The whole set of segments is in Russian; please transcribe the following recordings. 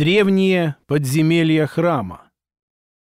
Древние подземелья храма.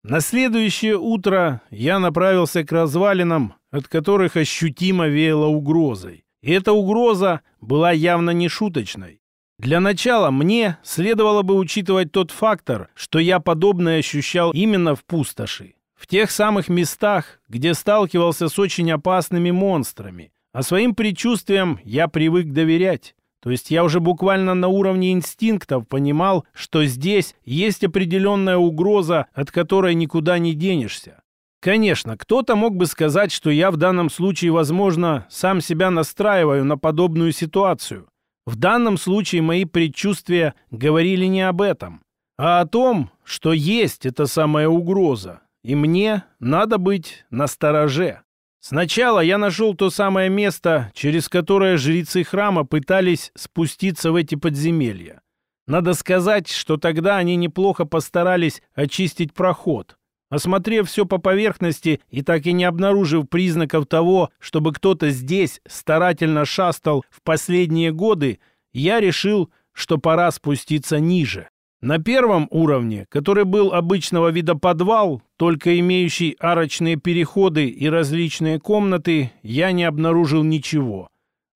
На следующее утро я направился к развалинам, от которых ощутимо веяло угрозой. И эта угроза была явно не шуточной. Для начала мне следовало бы учитывать тот фактор, что я подобное ощущал именно в пустоши. В тех самых местах, где сталкивался с очень опасными монстрами. А своим предчувствиям я привык доверять. То есть я уже буквально на уровне инстинктов понимал, что здесь есть определенная угроза, от которой никуда не денешься. Конечно, кто-то мог бы сказать, что я в данном случае, возможно, сам себя настраиваю на подобную ситуацию. В данном случае мои предчувствия говорили не об этом, а о том, что есть эта самая угроза, и мне надо быть настороже. Сначала я нашел то самое место, через которое жрецы храма пытались спуститься в эти подземелья. Надо сказать, что тогда они неплохо постарались очистить проход. Осмотрев все по поверхности и так и не обнаружив признаков того, чтобы кто-то здесь старательно шастал в последние годы, я решил, что пора спуститься ниже. На первом уровне, который был обычного вида подвал, только имеющий арочные переходы и различные комнаты, я не обнаружил ничего.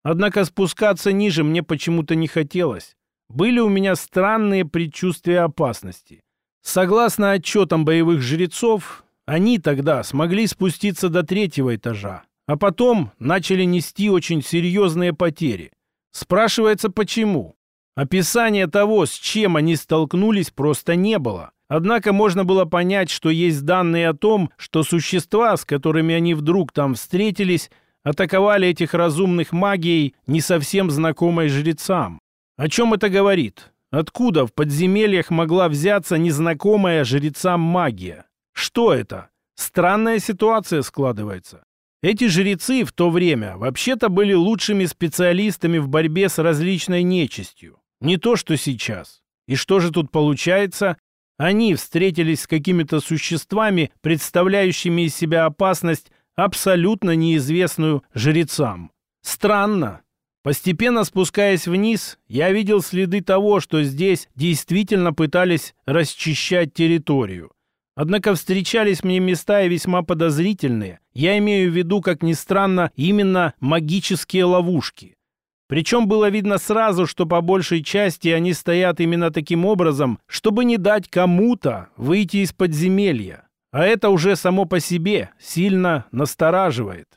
Однако спускаться ниже мне почему-то не хотелось. Были у меня странные предчувствия опасности. Согласно отчетам боевых жрецов, они тогда смогли спуститься до третьего этажа, а потом начали нести очень серьезные потери. Спрашивается, почему? Описания того, с чем они столкнулись, просто не было. Однако можно было понять, что есть данные о том, что существа, с которыми они вдруг там встретились, атаковали этих разумных магией, не совсем знакомой жрецам. О чем это говорит? Откуда в подземельях могла взяться незнакомая жрецам магия? Что это? Странная ситуация складывается. Эти жрецы в то время вообще-то были лучшими специалистами в борьбе с различной нечистью. Не то, что сейчас. И что же тут получается? Они встретились с какими-то существами, представляющими из себя опасность, абсолютно неизвестную жрецам. Странно. Постепенно спускаясь вниз, я видел следы того, что здесь действительно пытались расчищать территорию. Однако встречались мне места и весьма подозрительные. Я имею в виду, как ни странно, именно магические ловушки. Причем было видно сразу, что по большей части они стоят именно таким образом, чтобы не дать кому-то выйти из подземелья. А это уже само по себе сильно настораживает.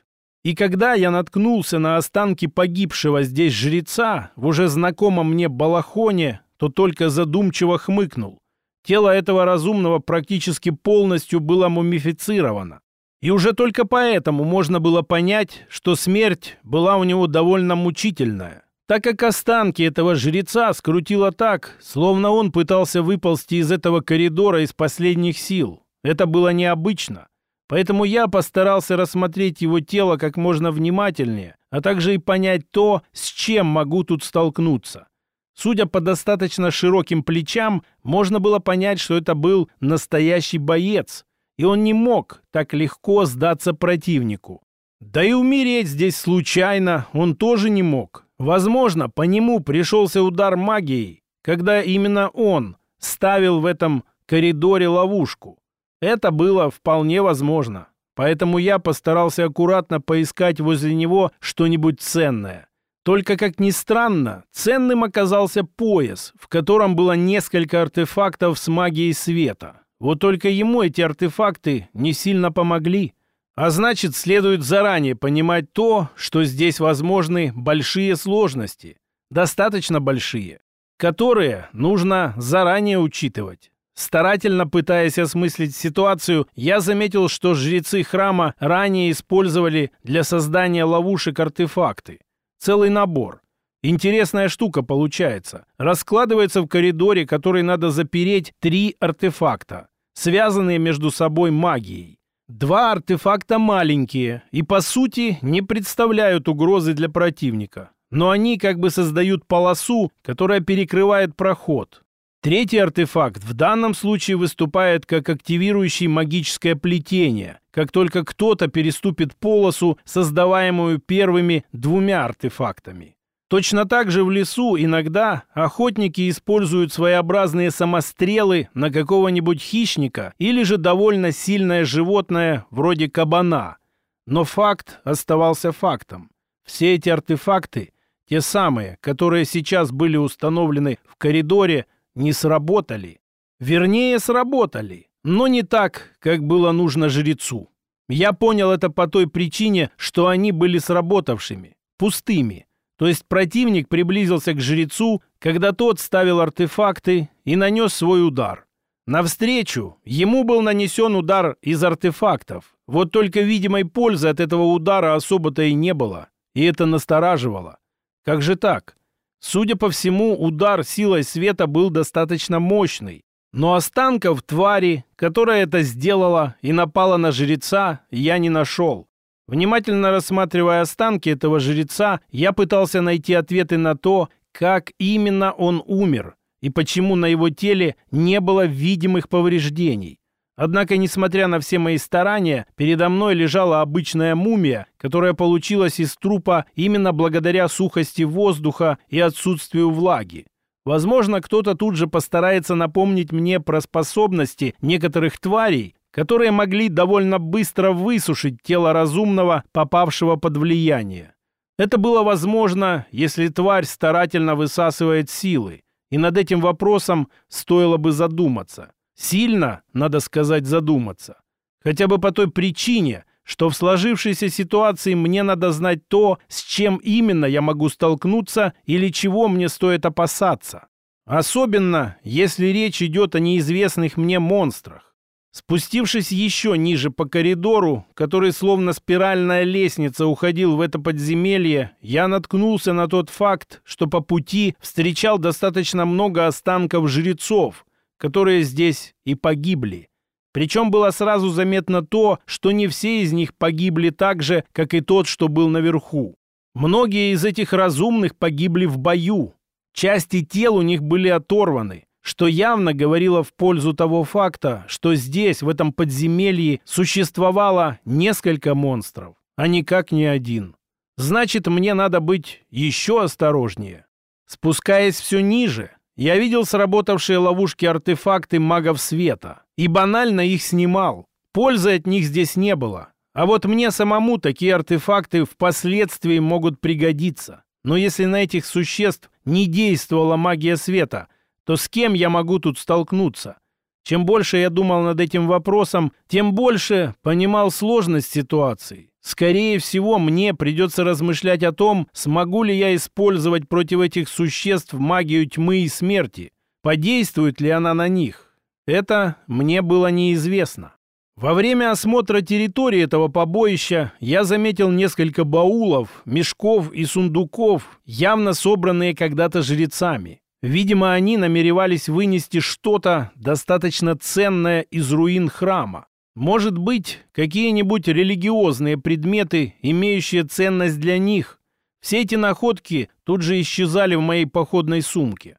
И когда я наткнулся на останки погибшего здесь жреца в уже знакомом мне балахоне, то только задумчиво хмыкнул. Тело этого разумного практически полностью было мумифицировано. И уже только поэтому можно было понять, что смерть была у него довольно мучительная, так как останки этого жреца скрутило так, словно он пытался выползти из этого коридора из последних сил. Это было необычно. Поэтому я постарался рассмотреть его тело как можно внимательнее, а также и понять то, с чем могу тут столкнуться. Судя по достаточно широким плечам, можно было понять, что это был настоящий боец, и он не мог так легко сдаться противнику. Да и умереть здесь случайно он тоже не мог. Возможно, по нему пришелся удар магией, когда именно он ставил в этом коридоре ловушку. Это было вполне возможно. Поэтому я постарался аккуратно поискать возле него что-нибудь ценное. Только, как ни странно, ценным оказался пояс, в котором было несколько артефактов с магией света. Вот только ему эти артефакты не сильно помогли. А значит, следует заранее понимать то, что здесь возможны большие сложности, достаточно большие, которые нужно заранее учитывать. Старательно пытаясь осмыслить ситуацию, я заметил, что жрецы храма ранее использовали для создания ловушек артефакты. Целый набор. Интересная штука получается. Раскладывается в коридоре, который надо запереть, три артефакта связанные между собой магией. Два артефакта маленькие и, по сути, не представляют угрозы для противника. Но они как бы создают полосу, которая перекрывает проход. Третий артефакт в данном случае выступает как активирующий магическое плетение, как только кто-то переступит полосу, создаваемую первыми двумя артефактами. Точно так же в лесу иногда охотники используют своеобразные самострелы на какого-нибудь хищника или же довольно сильное животное вроде кабана. Но факт оставался фактом. Все эти артефакты, те самые, которые сейчас были установлены в коридоре, не сработали. Вернее, сработали, но не так, как было нужно жрецу. Я понял это по той причине, что они были сработавшими, пустыми. То есть противник приблизился к жрецу, когда тот ставил артефакты и нанес свой удар. Навстречу ему был нанесен удар из артефактов. Вот только видимой пользы от этого удара особо-то и не было. И это настораживало. Как же так? Судя по всему, удар силой света был достаточно мощный. Но останков твари, которая это сделала и напала на жреца, я не нашел. Внимательно рассматривая останки этого жреца, я пытался найти ответы на то, как именно он умер и почему на его теле не было видимых повреждений. Однако, несмотря на все мои старания, передо мной лежала обычная мумия, которая получилась из трупа именно благодаря сухости воздуха и отсутствию влаги. Возможно, кто-то тут же постарается напомнить мне про способности некоторых тварей, которые могли довольно быстро высушить тело разумного, попавшего под влияние. Это было возможно, если тварь старательно высасывает силы, и над этим вопросом стоило бы задуматься. Сильно, надо сказать, задуматься. Хотя бы по той причине, что в сложившейся ситуации мне надо знать то, с чем именно я могу столкнуться или чего мне стоит опасаться. Особенно, если речь идет о неизвестных мне монстрах. Спустившись еще ниже по коридору, который словно спиральная лестница уходил в это подземелье, я наткнулся на тот факт, что по пути встречал достаточно много останков жрецов, которые здесь и погибли. Причем было сразу заметно то, что не все из них погибли так же, как и тот, что был наверху. Многие из этих разумных погибли в бою. Части тел у них были оторваны, что явно говорило в пользу того факта, что здесь, в этом подземелье, существовало несколько монстров, а никак не один. Значит, мне надо быть еще осторожнее. Спускаясь все ниже, я видел сработавшие ловушки-артефакты магов света и банально их снимал. Пользы от них здесь не было. А вот мне самому такие артефакты впоследствии могут пригодиться. Но если на этих существ не действовала магия света – то с кем я могу тут столкнуться? Чем больше я думал над этим вопросом, тем больше понимал сложность ситуации. Скорее всего, мне придется размышлять о том, смогу ли я использовать против этих существ магию тьмы и смерти. Подействует ли она на них? Это мне было неизвестно. Во время осмотра территории этого побоища я заметил несколько баулов, мешков и сундуков, явно собранные когда-то жрецами. Видимо, они намеревались вынести что-то достаточно ценное из руин храма. Может быть, какие-нибудь религиозные предметы, имеющие ценность для них. Все эти находки тут же исчезали в моей походной сумке.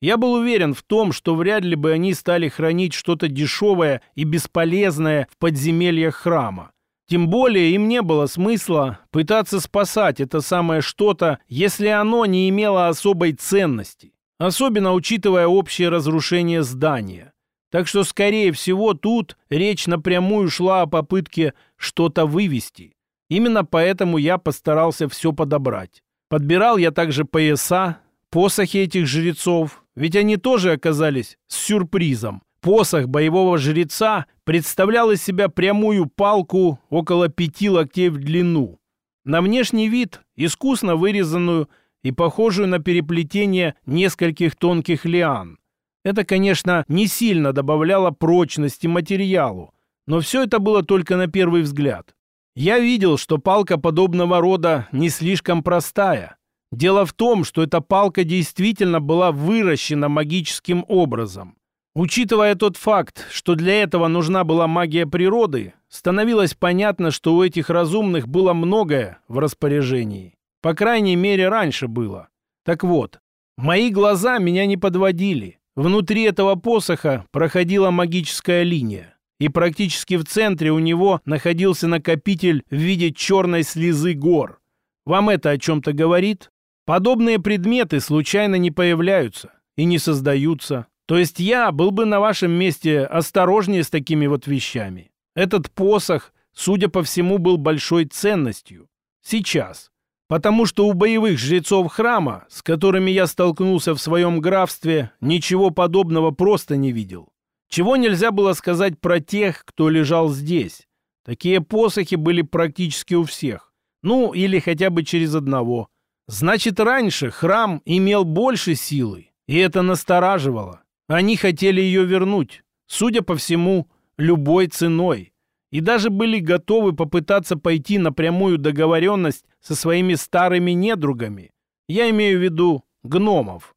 Я был уверен в том, что вряд ли бы они стали хранить что-то дешевое и бесполезное в подземельях храма. Тем более им не было смысла пытаться спасать это самое что-то, если оно не имело особой ценности особенно учитывая общее разрушение здания. Так что, скорее всего, тут речь напрямую шла о попытке что-то вывести. Именно поэтому я постарался все подобрать. Подбирал я также пояса, посохи этих жрецов, ведь они тоже оказались с сюрпризом. Посох боевого жреца представлял из себя прямую палку около пяти локтей в длину. На внешний вид искусно вырезанную и похожую на переплетение нескольких тонких лиан. Это, конечно, не сильно добавляло прочности материалу, но все это было только на первый взгляд. Я видел, что палка подобного рода не слишком простая. Дело в том, что эта палка действительно была выращена магическим образом. Учитывая тот факт, что для этого нужна была магия природы, становилось понятно, что у этих разумных было многое в распоряжении. По крайней мере, раньше было. Так вот, мои глаза меня не подводили. Внутри этого посоха проходила магическая линия, и практически в центре у него находился накопитель в виде черной слезы гор. Вам это о чем-то говорит? Подобные предметы случайно не появляются и не создаются. То есть я был бы на вашем месте осторожнее с такими вот вещами. Этот посох, судя по всему, был большой ценностью. Сейчас. Потому что у боевых жрецов храма, с которыми я столкнулся в своем графстве, ничего подобного просто не видел. Чего нельзя было сказать про тех, кто лежал здесь. Такие посохи были практически у всех. Ну, или хотя бы через одного. Значит, раньше храм имел больше силы, и это настораживало. Они хотели ее вернуть, судя по всему, любой ценой. И даже были готовы попытаться пойти на прямую договоренность со своими старыми недругами. Я имею в виду гномов.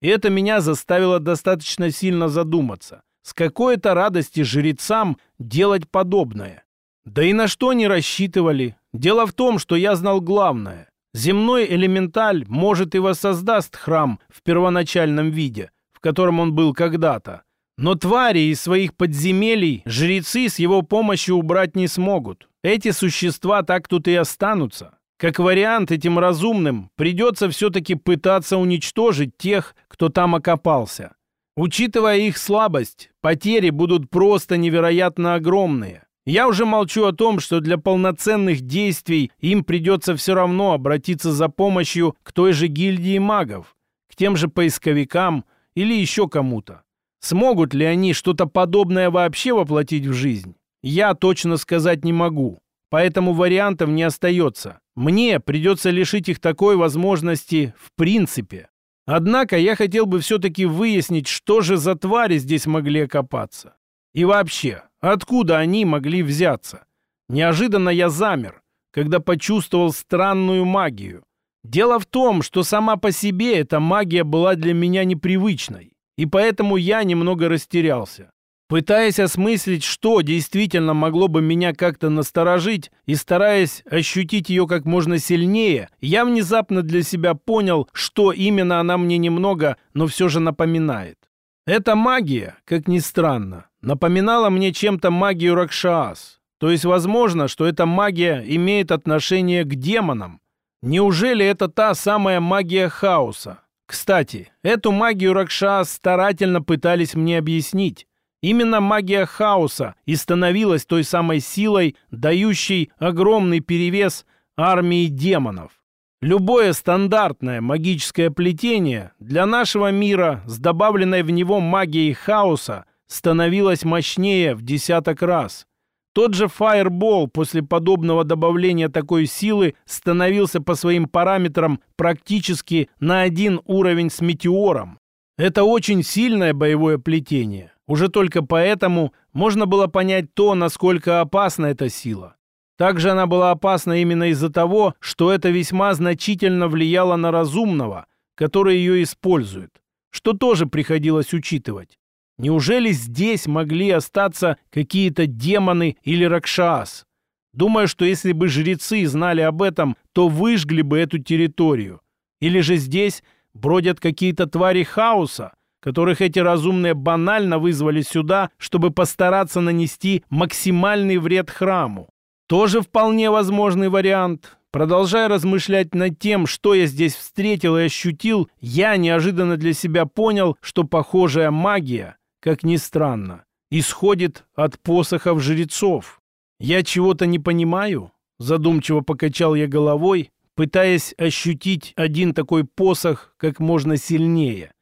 И это меня заставило достаточно сильно задуматься. С какой-то радости жрецам делать подобное. Да и на что они рассчитывали? Дело в том, что я знал главное. Земной элементаль может и воссоздаст храм в первоначальном виде, в котором он был когда-то. Но твари из своих подземелий жрецы с его помощью убрать не смогут. Эти существа так тут и останутся. Как вариант, этим разумным придется все-таки пытаться уничтожить тех, кто там окопался. Учитывая их слабость, потери будут просто невероятно огромные. Я уже молчу о том, что для полноценных действий им придется все равно обратиться за помощью к той же гильдии магов, к тем же поисковикам или еще кому-то. Смогут ли они что-то подобное вообще воплотить в жизнь? Я точно сказать не могу. Поэтому вариантов не остается. Мне придется лишить их такой возможности в принципе. Однако я хотел бы все-таки выяснить, что же за твари здесь могли окопаться. И вообще, Откуда они могли взяться? Неожиданно я замер, когда почувствовал странную магию. Дело в том, что сама по себе эта магия была для меня непривычной, и поэтому я немного растерялся. Пытаясь осмыслить, что действительно могло бы меня как-то насторожить, и стараясь ощутить ее как можно сильнее, я внезапно для себя понял, что именно она мне немного, но все же напоминает. Эта магия, как ни странно, напоминала мне чем-то магию Ракшас. То есть возможно, что эта магия имеет отношение к демонам. Неужели это та самая магия хаоса? Кстати, эту магию Ракшас старательно пытались мне объяснить. Именно магия хаоса и становилась той самой силой, дающей огромный перевес армии демонов. Любое стандартное магическое плетение для нашего мира с добавленной в него магией хаоса становилось мощнее в десяток раз. Тот же Fireball после подобного добавления такой силы становился по своим параметрам практически на один уровень с метеором. Это очень сильное боевое плетение. Уже только поэтому можно было понять то, насколько опасна эта сила. Также она была опасна именно из-за того, что это весьма значительно влияло на разумного, который ее использует, что тоже приходилось учитывать. Неужели здесь могли остаться какие-то демоны или ракшас? Думаю, что если бы жрецы знали об этом, то выжгли бы эту территорию. Или же здесь бродят какие-то твари хаоса, которых эти разумные банально вызвали сюда, чтобы постараться нанести максимальный вред храму. Тоже вполне возможный вариант. Продолжая размышлять над тем, что я здесь встретил и ощутил, я неожиданно для себя понял, что похожая магия, как ни странно, исходит от посохов жрецов. Я чего-то не понимаю? Задумчиво покачал я головой, пытаясь ощутить один такой посох как можно сильнее.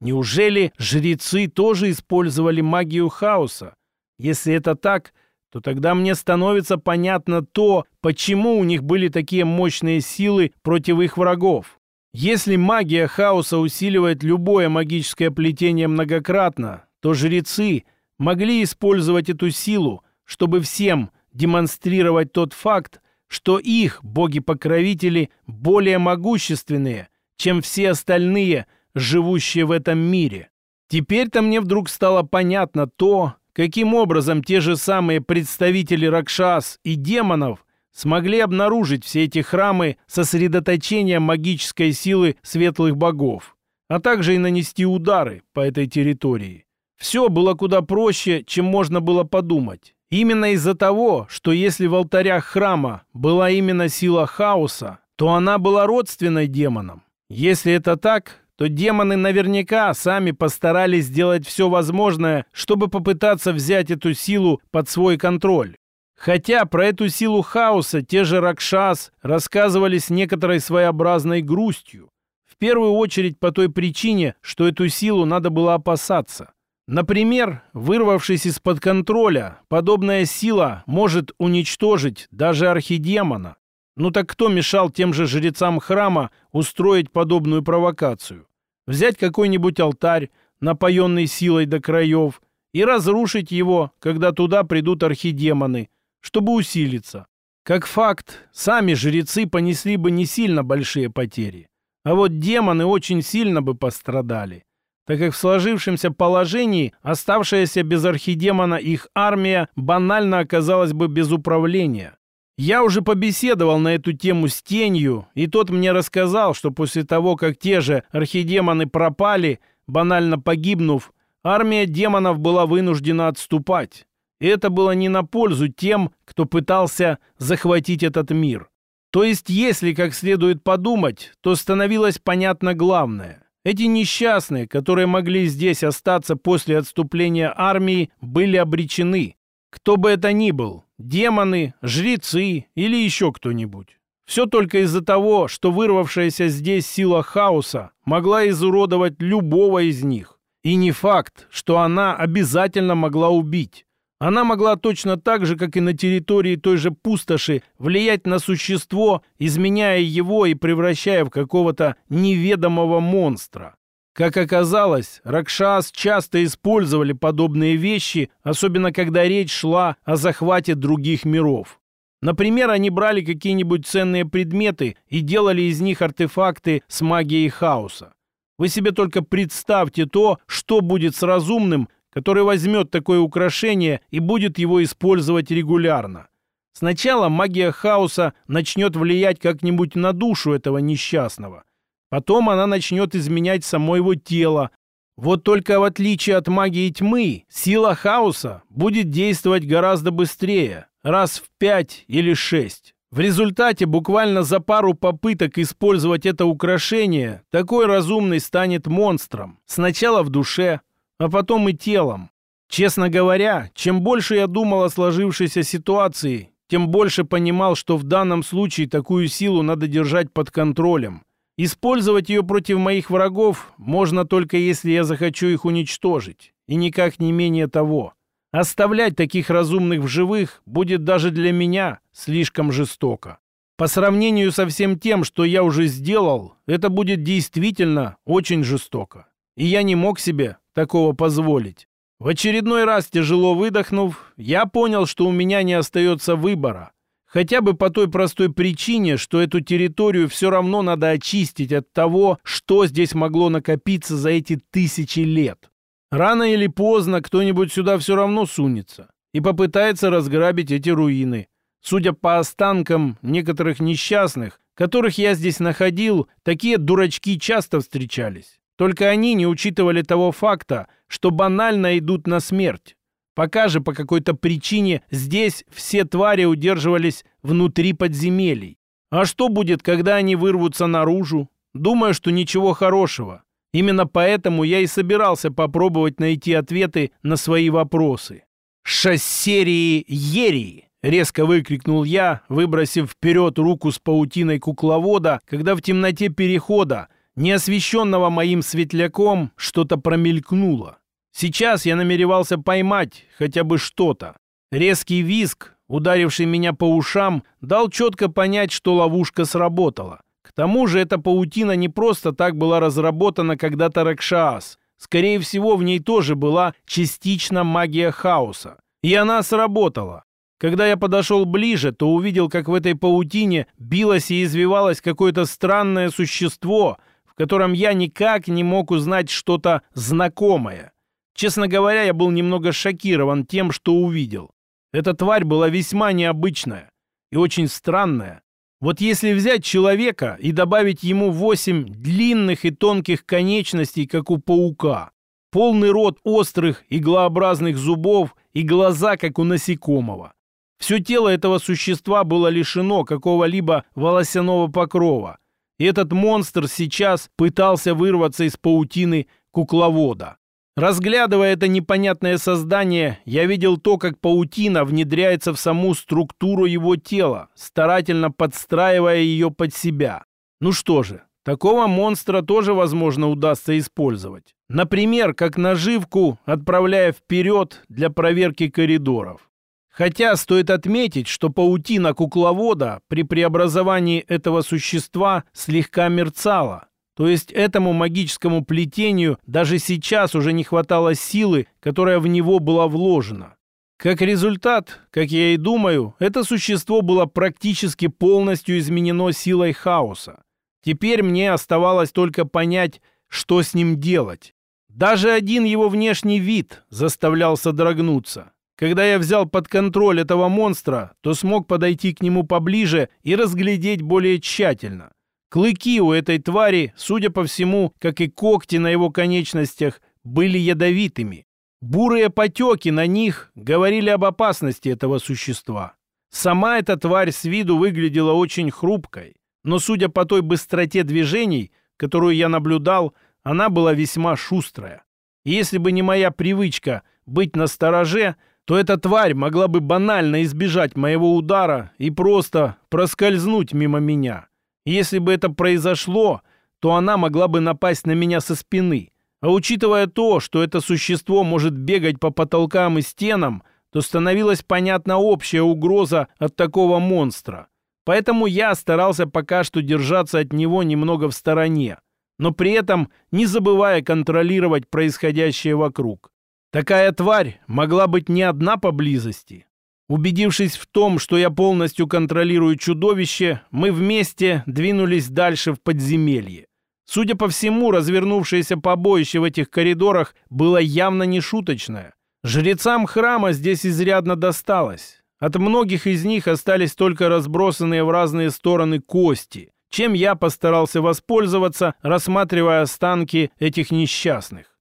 Неужели жрецы тоже использовали магию хаоса? Если это так, то тогда мне становится понятно то, почему у них были такие мощные силы против их врагов. Если магия хаоса усиливает любое магическое плетение многократно, то жрецы могли использовать эту силу, чтобы всем демонстрировать тот факт, что их боги-покровители более могущественные, чем все остальные, живущие в этом мире. Теперь-то мне вдруг стало понятно то, каким образом те же самые представители Ракшас и демонов смогли обнаружить все эти храмы сосредоточения магической силы светлых богов, а также и нанести удары по этой территории. Все было куда проще, чем можно было подумать. Именно из-за того, что если в алтарях храма была именно сила хаоса, то она была родственной демонам. Если это так, то демоны наверняка сами постарались сделать все возможное, чтобы попытаться взять эту силу под свой контроль. Хотя про эту силу хаоса те же Ракшас рассказывали с некоторой своеобразной грустью. В первую очередь по той причине, что эту силу надо было опасаться. Например, вырвавшись из-под контроля, подобная сила может уничтожить даже архидемона. Ну так кто мешал тем же жрецам храма устроить подобную провокацию? Взять какой-нибудь алтарь, напоенный силой до краев, и разрушить его, когда туда придут архидемоны – чтобы усилиться. Как факт, сами жрецы понесли бы не сильно большие потери. А вот демоны очень сильно бы пострадали, так как в сложившемся положении оставшаяся без архидемона их армия банально оказалась бы без управления. Я уже побеседовал на эту тему с Тенью, и тот мне рассказал, что после того, как те же архидемоны пропали, банально погибнув, армия демонов была вынуждена отступать. И это было не на пользу тем, кто пытался захватить этот мир. То есть, если как следует подумать, то становилось понятно главное. Эти несчастные, которые могли здесь остаться после отступления армии, были обречены. Кто бы это ни был, демоны, жрецы или еще кто-нибудь. Все только из-за того, что вырвавшаяся здесь сила хаоса могла изуродовать любого из них. И не факт, что она обязательно могла убить. Она могла точно так же, как и на территории той же пустоши, влиять на существо, изменяя его и превращая в какого-то неведомого монстра. Как оказалось, Ракшас часто использовали подобные вещи, особенно когда речь шла о захвате других миров. Например, они брали какие-нибудь ценные предметы и делали из них артефакты с магией хаоса. Вы себе только представьте то, что будет с разумным, который возьмет такое украшение и будет его использовать регулярно. Сначала магия хаоса начнет влиять как-нибудь на душу этого несчастного. Потом она начнет изменять само его тело. Вот только в отличие от магии тьмы, сила хаоса будет действовать гораздо быстрее, раз в пять или шесть. В результате буквально за пару попыток использовать это украшение, такой разумный станет монстром. Сначала в душе, а потом и телом. Честно говоря, чем больше я думал о сложившейся ситуации, тем больше понимал, что в данном случае такую силу надо держать под контролем. Использовать ее против моих врагов можно только если я захочу их уничтожить, и никак не менее того. Оставлять таких разумных в живых будет даже для меня слишком жестоко. По сравнению со всем тем, что я уже сделал, это будет действительно очень жестоко. И я не мог себе такого позволить. В очередной раз, тяжело выдохнув, я понял, что у меня не остается выбора. Хотя бы по той простой причине, что эту территорию все равно надо очистить от того, что здесь могло накопиться за эти тысячи лет. Рано или поздно кто-нибудь сюда все равно сунется и попытается разграбить эти руины. Судя по останкам некоторых несчастных, которых я здесь находил, такие дурачки часто встречались. Только они не учитывали того факта, что банально идут на смерть. Пока же по какой-то причине здесь все твари удерживались внутри подземелий. А что будет, когда они вырвутся наружу? Думаю, что ничего хорошего. Именно поэтому я и собирался попробовать найти ответы на свои вопросы. «Шассерии Ерии!» — резко выкрикнул я, выбросив вперед руку с паутиной кукловода, когда в темноте перехода неосвещенного моим светляком, что-то промелькнуло. Сейчас я намеревался поймать хотя бы что-то. Резкий визг, ударивший меня по ушам, дал четко понять, что ловушка сработала. К тому же эта паутина не просто так была разработана когда-то Ракшаас. Скорее всего, в ней тоже была частично магия хаоса. И она сработала. Когда я подошел ближе, то увидел, как в этой паутине билось и извивалось какое-то странное существо — в котором я никак не мог узнать что-то знакомое. Честно говоря, я был немного шокирован тем, что увидел. Эта тварь была весьма необычная и очень странная. Вот если взять человека и добавить ему восемь длинных и тонких конечностей, как у паука, полный рот острых иглообразных зубов и глаза, как у насекомого. Все тело этого существа было лишено какого-либо волосяного покрова, И этот монстр сейчас пытался вырваться из паутины кукловода. Разглядывая это непонятное создание, я видел то, как паутина внедряется в саму структуру его тела, старательно подстраивая ее под себя. Ну что же, такого монстра тоже, возможно, удастся использовать. Например, как наживку, отправляя вперед для проверки коридоров. Хотя стоит отметить, что паутина кукловода при преобразовании этого существа слегка мерцала, то есть этому магическому плетению даже сейчас уже не хватало силы, которая в него была вложена. Как результат, как я и думаю, это существо было практически полностью изменено силой хаоса. Теперь мне оставалось только понять, что с ним делать. Даже один его внешний вид заставлял содрогнуться. Когда я взял под контроль этого монстра, то смог подойти к нему поближе и разглядеть более тщательно – Клыки у этой твари, судя по всему, как и когти на его конечностях, были ядовитыми. Бурые потеки на них говорили об опасности этого существа. Сама эта тварь с виду выглядела очень хрупкой, но, судя по той быстроте движений, которую я наблюдал, она была весьма шустрая. И если бы не моя привычка быть на стороже, то эта тварь могла бы банально избежать моего удара и просто проскользнуть мимо меня. Если бы это произошло, то она могла бы напасть на меня со спины. А учитывая то, что это существо может бегать по потолкам и стенам, то становилась понятна общая угроза от такого монстра. Поэтому я старался пока что держаться от него немного в стороне, но при этом не забывая контролировать происходящее вокруг. Такая тварь могла быть не одна поблизости, Убедившись в том, что я полностью контролирую чудовище, мы вместе двинулись дальше в подземелье. Судя по всему, развернувшееся побоище в этих коридорах было явно не шуточное. Жрецам храма здесь изрядно досталось. От многих из них остались только разбросанные в разные стороны кости, чем я постарался воспользоваться, рассматривая останки этих несчастных.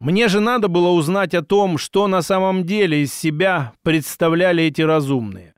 Мне же надо было узнать о том, что на самом деле из себя представляли эти разумные.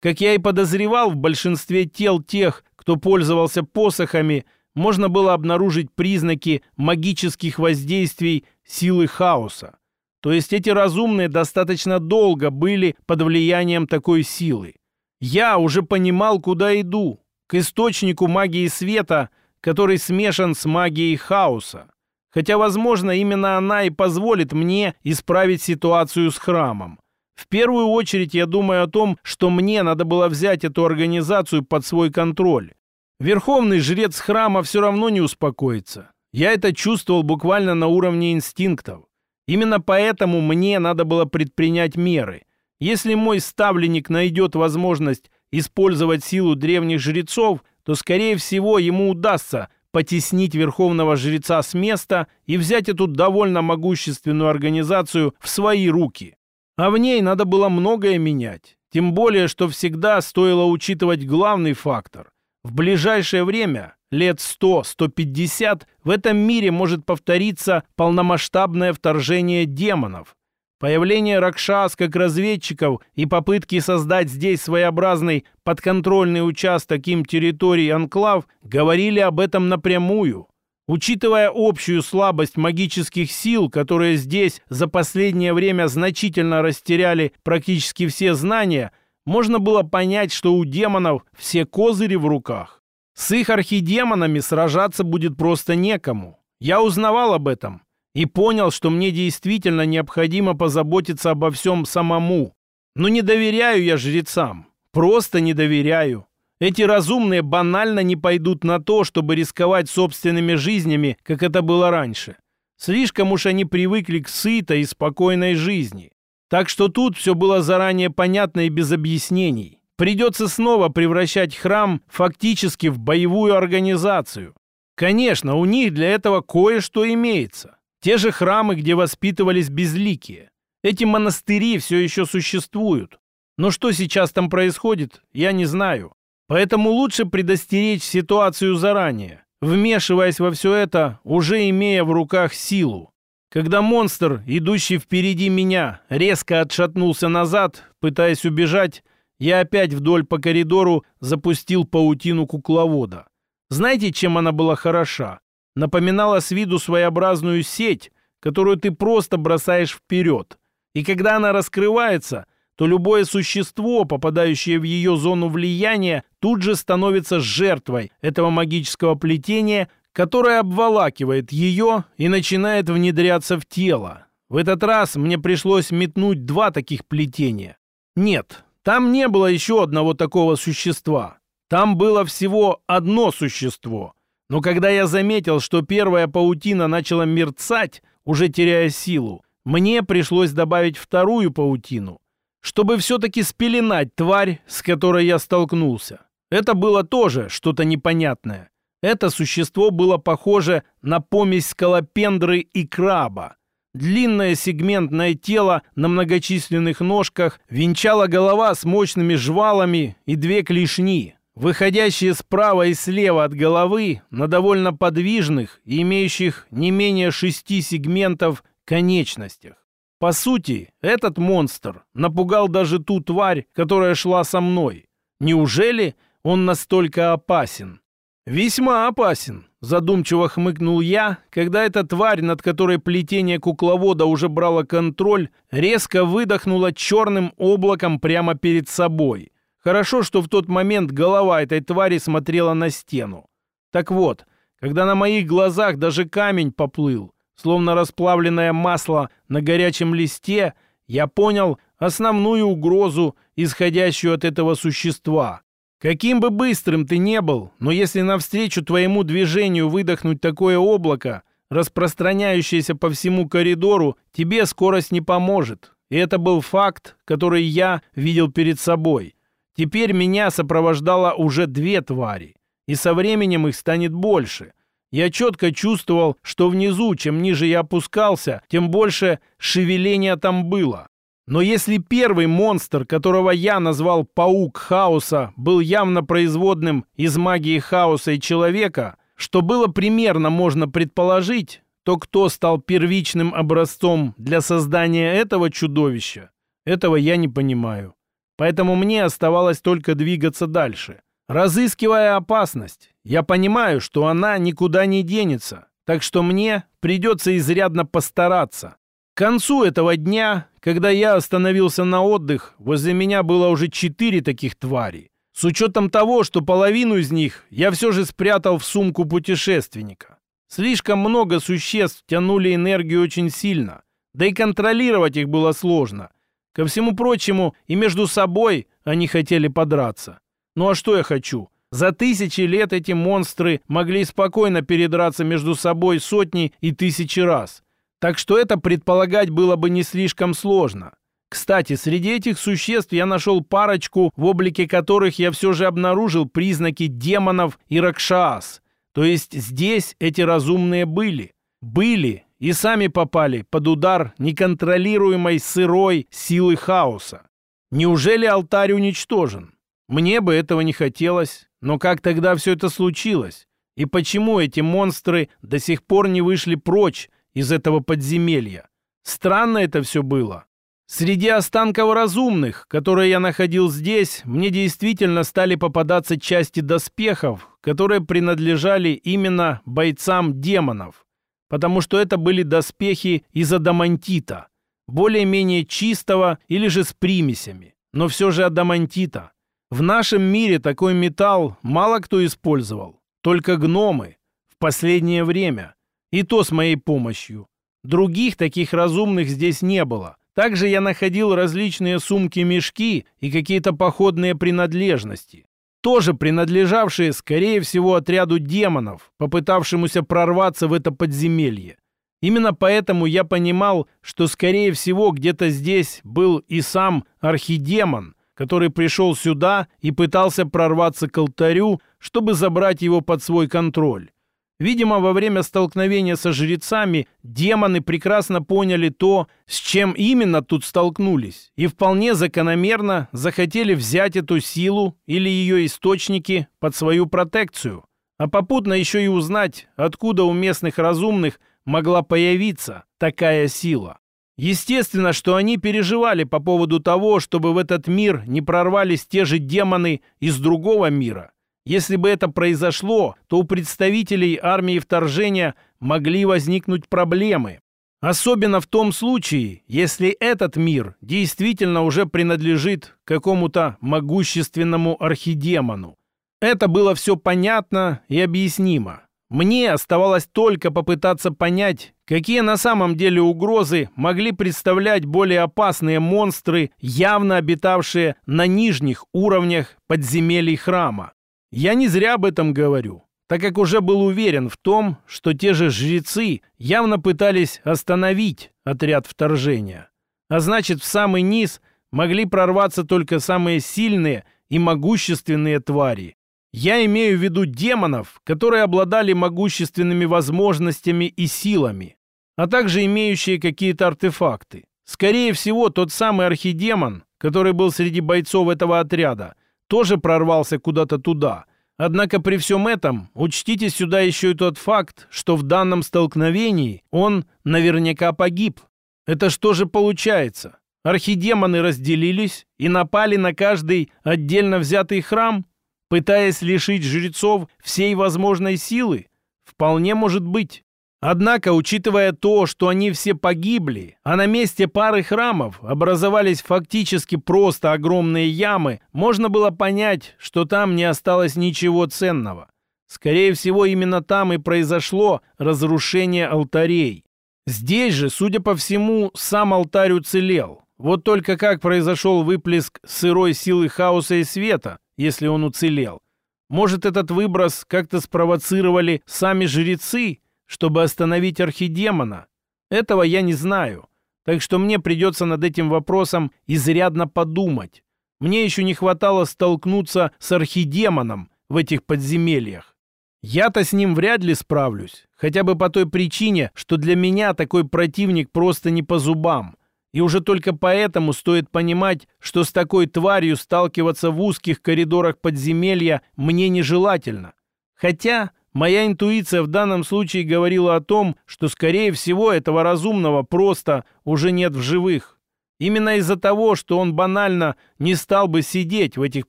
Как я и подозревал, в большинстве тел тех, кто пользовался посохами, можно было обнаружить признаки магических воздействий силы хаоса. То есть эти разумные достаточно долго были под влиянием такой силы. Я уже понимал, куда иду, к источнику магии света, который смешан с магией хаоса. Хотя, возможно, именно она и позволит мне исправить ситуацию с храмом. В первую очередь я думаю о том, что мне надо было взять эту организацию под свой контроль. Верховный жрец храма все равно не успокоится. Я это чувствовал буквально на уровне инстинктов. Именно поэтому мне надо было предпринять меры. Если мой ставленник найдет возможность использовать силу древних жрецов, то, скорее всего, ему удастся потеснить верховного жреца с места и взять эту довольно могущественную организацию в свои руки. А в ней надо было многое менять. Тем более, что всегда стоило учитывать главный фактор. В ближайшее время, лет 100-150, в этом мире может повториться полномасштабное вторжение демонов, Появление Ракшас как разведчиков и попытки создать здесь своеобразный подконтрольный участок им территории анклав говорили об этом напрямую. Учитывая общую слабость магических сил, которые здесь за последнее время значительно растеряли практически все знания, можно было понять, что у демонов все козыри в руках. С их архидемонами сражаться будет просто некому. Я узнавал об этом и понял, что мне действительно необходимо позаботиться обо всем самому. Но не доверяю я жрецам. Просто не доверяю. Эти разумные банально не пойдут на то, чтобы рисковать собственными жизнями, как это было раньше. Слишком уж они привыкли к сытой и спокойной жизни. Так что тут все было заранее понятно и без объяснений. Придется снова превращать храм фактически в боевую организацию. Конечно, у них для этого кое-что имеется. Те же храмы, где воспитывались безликие. Эти монастыри все еще существуют. Но что сейчас там происходит, я не знаю. Поэтому лучше предостеречь ситуацию заранее, вмешиваясь во все это, уже имея в руках силу. Когда монстр, идущий впереди меня, резко отшатнулся назад, пытаясь убежать, я опять вдоль по коридору запустил паутину кукловода. Знаете, чем она была хороша? Напоминала с виду своеобразную сеть, которую ты просто бросаешь вперед. И когда она раскрывается, то любое существо, попадающее в ее зону влияния, тут же становится жертвой этого магического плетения, которое обволакивает ее и начинает внедряться в тело. В этот раз мне пришлось метнуть два таких плетения. Нет, там не было еще одного такого существа. Там было всего одно существо. Но когда я заметил, что первая паутина начала мерцать, уже теряя силу, мне пришлось добавить вторую паутину, чтобы все-таки спеленать тварь, с которой я столкнулся. Это было тоже что-то непонятное. Это существо было похоже на помесь скалопендры и краба. Длинное сегментное тело на многочисленных ножках венчала голова с мощными жвалами и две клешни, выходящие справа и слева от головы на довольно подвижных и имеющих не менее шести сегментов конечностях. По сути, этот монстр напугал даже ту тварь, которая шла со мной. Неужели он настолько опасен? «Весьма опасен», — задумчиво хмыкнул я, когда эта тварь, над которой плетение кукловода уже брало контроль, резко выдохнула черным облаком прямо перед собой. Хорошо, что в тот момент голова этой твари смотрела на стену. Так вот, когда на моих глазах даже камень поплыл, словно расплавленное масло на горячем листе, я понял основную угрозу, исходящую от этого существа — Каким бы быстрым ты не был, но если навстречу твоему движению выдохнуть такое облако, распространяющееся по всему коридору, тебе скорость не поможет. И это был факт, который я видел перед собой. Теперь меня сопровождало уже две твари, и со временем их станет больше. Я четко чувствовал, что внизу, чем ниже я опускался, тем больше шевеления там было. Но если первый монстр, которого я назвал «Паук Хаоса», был явно производным из магии хаоса и человека, что было примерно можно предположить, то кто стал первичным образцом для создания этого чудовища, этого я не понимаю. Поэтому мне оставалось только двигаться дальше. Разыскивая опасность, я понимаю, что она никуда не денется, так что мне придется изрядно постараться. К концу этого дня, когда я остановился на отдых, возле меня было уже четыре таких твари. С учетом того, что половину из них я все же спрятал в сумку путешественника. Слишком много существ тянули энергию очень сильно, да и контролировать их было сложно. Ко всему прочему, и между собой они хотели подраться. Ну а что я хочу? За тысячи лет эти монстры могли спокойно передраться между собой сотни и тысячи раз. Так что это предполагать было бы не слишком сложно. Кстати, среди этих существ я нашел парочку, в облике которых я все же обнаружил признаки демонов и ракшас. То есть здесь эти разумные были. Были и сами попали под удар неконтролируемой сырой силы хаоса. Неужели алтарь уничтожен? Мне бы этого не хотелось, но как тогда все это случилось? И почему эти монстры до сих пор не вышли прочь из этого подземелья. Странно это все было. Среди останков разумных, которые я находил здесь, мне действительно стали попадаться части доспехов, которые принадлежали именно бойцам демонов, потому что это были доспехи из адамантита, более-менее чистого или же с примесями, но все же адамантита. В нашем мире такой металл мало кто использовал, только гномы в последнее время. И то с моей помощью. Других таких разумных здесь не было. Также я находил различные сумки-мешки и какие-то походные принадлежности. Тоже принадлежавшие, скорее всего, отряду демонов, попытавшемуся прорваться в это подземелье. Именно поэтому я понимал, что, скорее всего, где-то здесь был и сам архидемон, который пришел сюда и пытался прорваться к алтарю, чтобы забрать его под свой контроль. Видимо, во время столкновения со жрецами демоны прекрасно поняли то, с чем именно тут столкнулись, и вполне закономерно захотели взять эту силу или ее источники под свою протекцию, а попутно еще и узнать, откуда у местных разумных могла появиться такая сила. Естественно, что они переживали по поводу того, чтобы в этот мир не прорвались те же демоны из другого мира, Если бы это произошло, то у представителей армии вторжения могли возникнуть проблемы. Особенно в том случае, если этот мир действительно уже принадлежит какому-то могущественному архидемону. Это было все понятно и объяснимо. Мне оставалось только попытаться понять, какие на самом деле угрозы могли представлять более опасные монстры, явно обитавшие на нижних уровнях подземелий храма. Я не зря об этом говорю, так как уже был уверен в том, что те же жрецы явно пытались остановить отряд вторжения. А значит, в самый низ могли прорваться только самые сильные и могущественные твари. Я имею в виду демонов, которые обладали могущественными возможностями и силами, а также имеющие какие-то артефакты. Скорее всего, тот самый архидемон, который был среди бойцов этого отряда, тоже прорвался куда-то туда. Однако при всем этом учтите сюда еще и тот факт, что в данном столкновении он наверняка погиб. Это что же получается? Архидемоны разделились и напали на каждый отдельно взятый храм, пытаясь лишить жрецов всей возможной силы? Вполне может быть. Однако, учитывая то, что они все погибли, а на месте пары храмов образовались фактически просто огромные ямы, можно было понять, что там не осталось ничего ценного. Скорее всего, именно там и произошло разрушение алтарей. Здесь же, судя по всему, сам алтарь уцелел. Вот только как произошел выплеск сырой силы хаоса и света, если он уцелел? Может, этот выброс как-то спровоцировали сами жрецы, чтобы остановить архидемона? Этого я не знаю. Так что мне придется над этим вопросом изрядно подумать. Мне еще не хватало столкнуться с архидемоном в этих подземельях. Я-то с ним вряд ли справлюсь, хотя бы по той причине, что для меня такой противник просто не по зубам. И уже только поэтому стоит понимать, что с такой тварью сталкиваться в узких коридорах подземелья мне нежелательно. Хотя Моя интуиция в данном случае говорила о том, что, скорее всего, этого разумного просто уже нет в живых. Именно из-за того, что он банально не стал бы сидеть в этих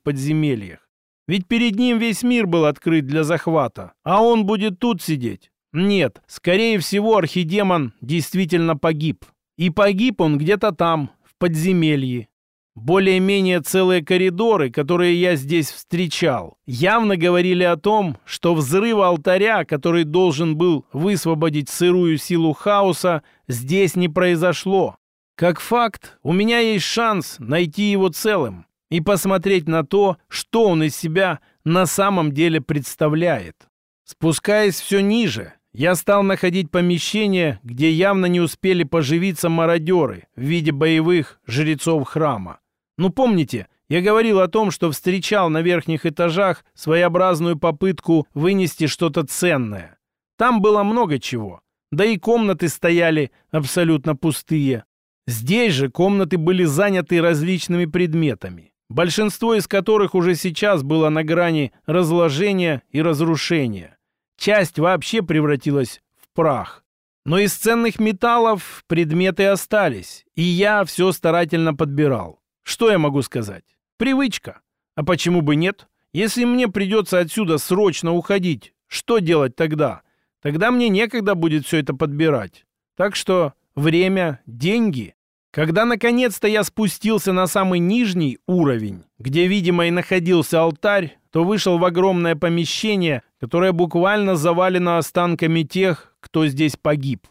подземельях. Ведь перед ним весь мир был открыт для захвата, а он будет тут сидеть. Нет, скорее всего, архидемон действительно погиб. И погиб он где-то там, в подземелье, более-менее целые коридоры, которые я здесь встречал, явно говорили о том, что взрыв алтаря, который должен был высвободить сырую силу хаоса, здесь не произошло. Как факт, у меня есть шанс найти его целым и посмотреть на то, что он из себя на самом деле представляет. Спускаясь все ниже, я стал находить помещения, где явно не успели поживиться мародеры в виде боевых жрецов храма. Ну, помните, я говорил о том, что встречал на верхних этажах своеобразную попытку вынести что-то ценное. Там было много чего. Да и комнаты стояли абсолютно пустые. Здесь же комнаты были заняты различными предметами, большинство из которых уже сейчас было на грани разложения и разрушения. Часть вообще превратилась в прах. Но из ценных металлов предметы остались, и я все старательно подбирал. Что я могу сказать? Привычка. А почему бы нет? Если мне придется отсюда срочно уходить, что делать тогда? Тогда мне некогда будет все это подбирать. Так что время – деньги. Когда наконец-то я спустился на самый нижний уровень, где, видимо, и находился алтарь, то вышел в огромное помещение, которое буквально завалено останками тех, кто здесь погиб.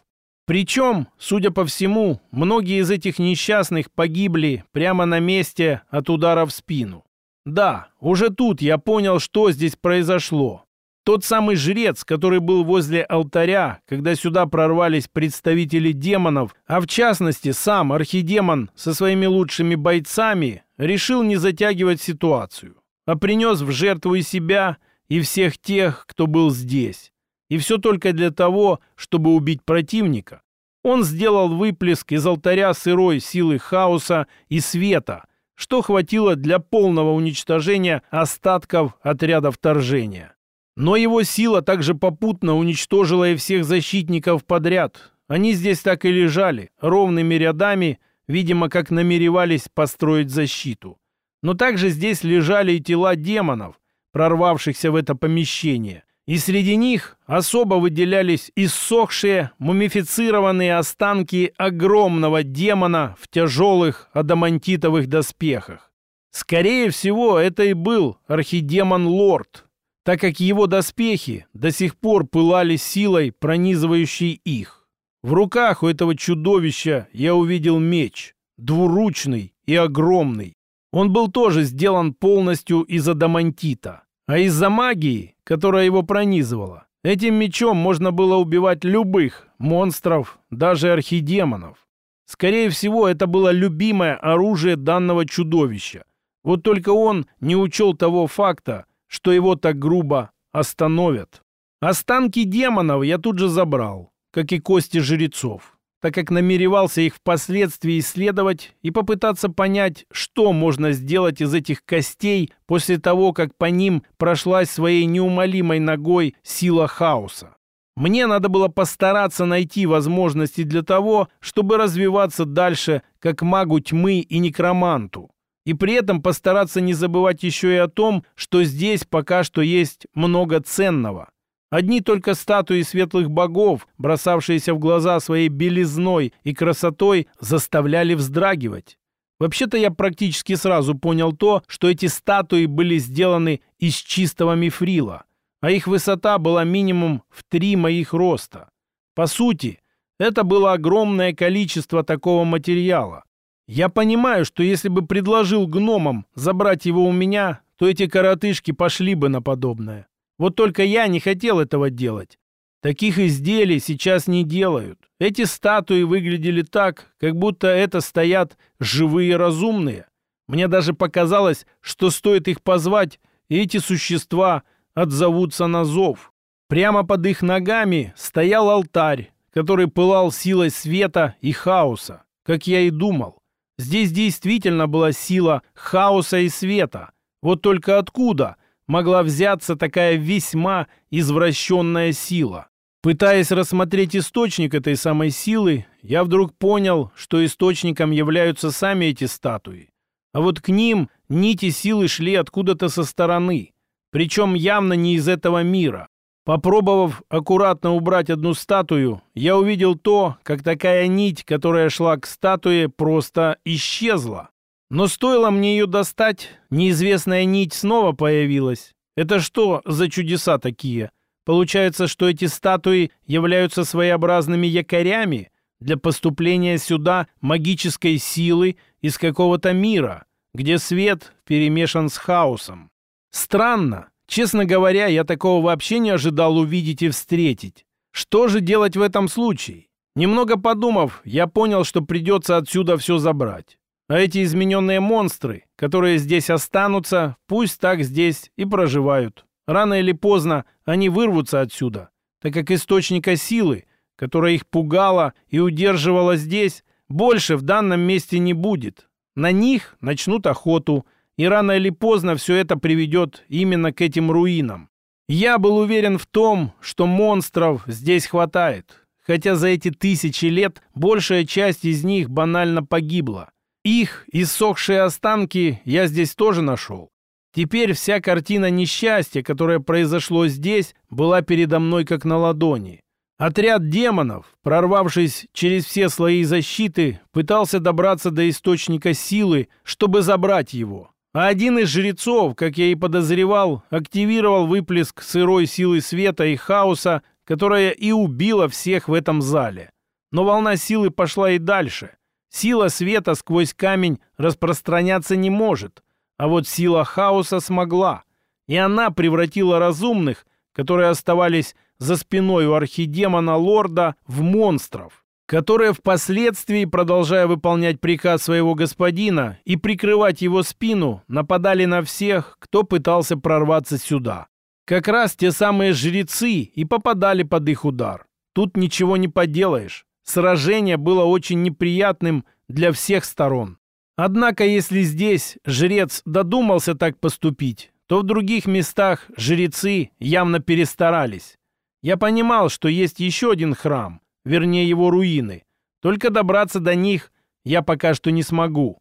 Причем, судя по всему, многие из этих несчастных погибли прямо на месте от удара в спину. Да, уже тут я понял, что здесь произошло. Тот самый жрец, который был возле алтаря, когда сюда прорвались представители демонов, а в частности сам архидемон со своими лучшими бойцами, решил не затягивать ситуацию, а принес в жертву и себя, и всех тех, кто был здесь. И все только для того, чтобы убить противника. Он сделал выплеск из алтаря сырой силы хаоса и света, что хватило для полного уничтожения остатков отряда вторжения. Но его сила также попутно уничтожила и всех защитников подряд. Они здесь так и лежали, ровными рядами, видимо, как намеревались построить защиту. Но также здесь лежали и тела демонов, прорвавшихся в это помещение. И среди них особо выделялись иссохшие, мумифицированные останки огромного демона в тяжелых адамантитовых доспехах. Скорее всего, это и был архидемон-лорд, так как его доспехи до сих пор пылали силой, пронизывающей их. В руках у этого чудовища я увидел меч, двуручный и огромный. Он был тоже сделан полностью из адамантита. А из-за магии, которая его пронизывала, этим мечом можно было убивать любых монстров, даже архидемонов. Скорее всего, это было любимое оружие данного чудовища. Вот только он не учел того факта, что его так грубо остановят. Останки демонов я тут же забрал, как и кости жрецов так как намеревался их впоследствии исследовать и попытаться понять, что можно сделать из этих костей после того, как по ним прошлась своей неумолимой ногой сила хаоса. Мне надо было постараться найти возможности для того, чтобы развиваться дальше как магу тьмы и некроманту. И при этом постараться не забывать еще и о том, что здесь пока что есть много ценного – Одни только статуи светлых богов, бросавшиеся в глаза своей белизной и красотой, заставляли вздрагивать. Вообще-то я практически сразу понял то, что эти статуи были сделаны из чистого мифрила, а их высота была минимум в три моих роста. По сути, это было огромное количество такого материала. Я понимаю, что если бы предложил гномам забрать его у меня, то эти коротышки пошли бы на подобное. Вот только я не хотел этого делать. Таких изделий сейчас не делают. Эти статуи выглядели так, как будто это стоят живые разумные. Мне даже показалось, что стоит их позвать, и эти существа отзовутся на зов. Прямо под их ногами стоял алтарь, который пылал силой света и хаоса, как я и думал. Здесь действительно была сила хаоса и света. Вот только откуда – могла взяться такая весьма извращенная сила. Пытаясь рассмотреть источник этой самой силы, я вдруг понял, что источником являются сами эти статуи. А вот к ним нити силы шли откуда-то со стороны, причем явно не из этого мира. Попробовав аккуратно убрать одну статую, я увидел то, как такая нить, которая шла к статуе, просто исчезла. Но стоило мне ее достать, неизвестная нить снова появилась. Это что за чудеса такие? Получается, что эти статуи являются своеобразными якорями для поступления сюда магической силы из какого-то мира, где свет перемешан с хаосом. Странно. Честно говоря, я такого вообще не ожидал увидеть и встретить. Что же делать в этом случае? Немного подумав, я понял, что придется отсюда все забрать. А эти измененные монстры, которые здесь останутся, пусть так здесь и проживают. Рано или поздно они вырвутся отсюда, так как источника силы, которая их пугала и удерживала здесь, больше в данном месте не будет. На них начнут охоту, и рано или поздно все это приведет именно к этим руинам. Я был уверен в том, что монстров здесь хватает, хотя за эти тысячи лет большая часть из них банально погибла. Их иссохшие останки я здесь тоже нашел. Теперь вся картина несчастья, которое произошло здесь, была передо мной как на ладони. Отряд демонов, прорвавшись через все слои защиты, пытался добраться до источника силы, чтобы забрать его. А один из жрецов, как я и подозревал, активировал выплеск сырой силы света и хаоса, которая и убила всех в этом зале. Но волна силы пошла и дальше. Сила света сквозь камень распространяться не может, а вот сила хаоса смогла. И она превратила разумных, которые оставались за спиной у архидемона лорда, в монстров, которые впоследствии, продолжая выполнять приказ своего господина и прикрывать его спину, нападали на всех, кто пытался прорваться сюда. Как раз те самые жрецы и попадали под их удар. Тут ничего не поделаешь. Сражение было очень неприятным для всех сторон. Однако, если здесь жрец додумался так поступить, то в других местах жрецы явно перестарались. Я понимал, что есть еще один храм, вернее его руины. Только добраться до них я пока что не смогу.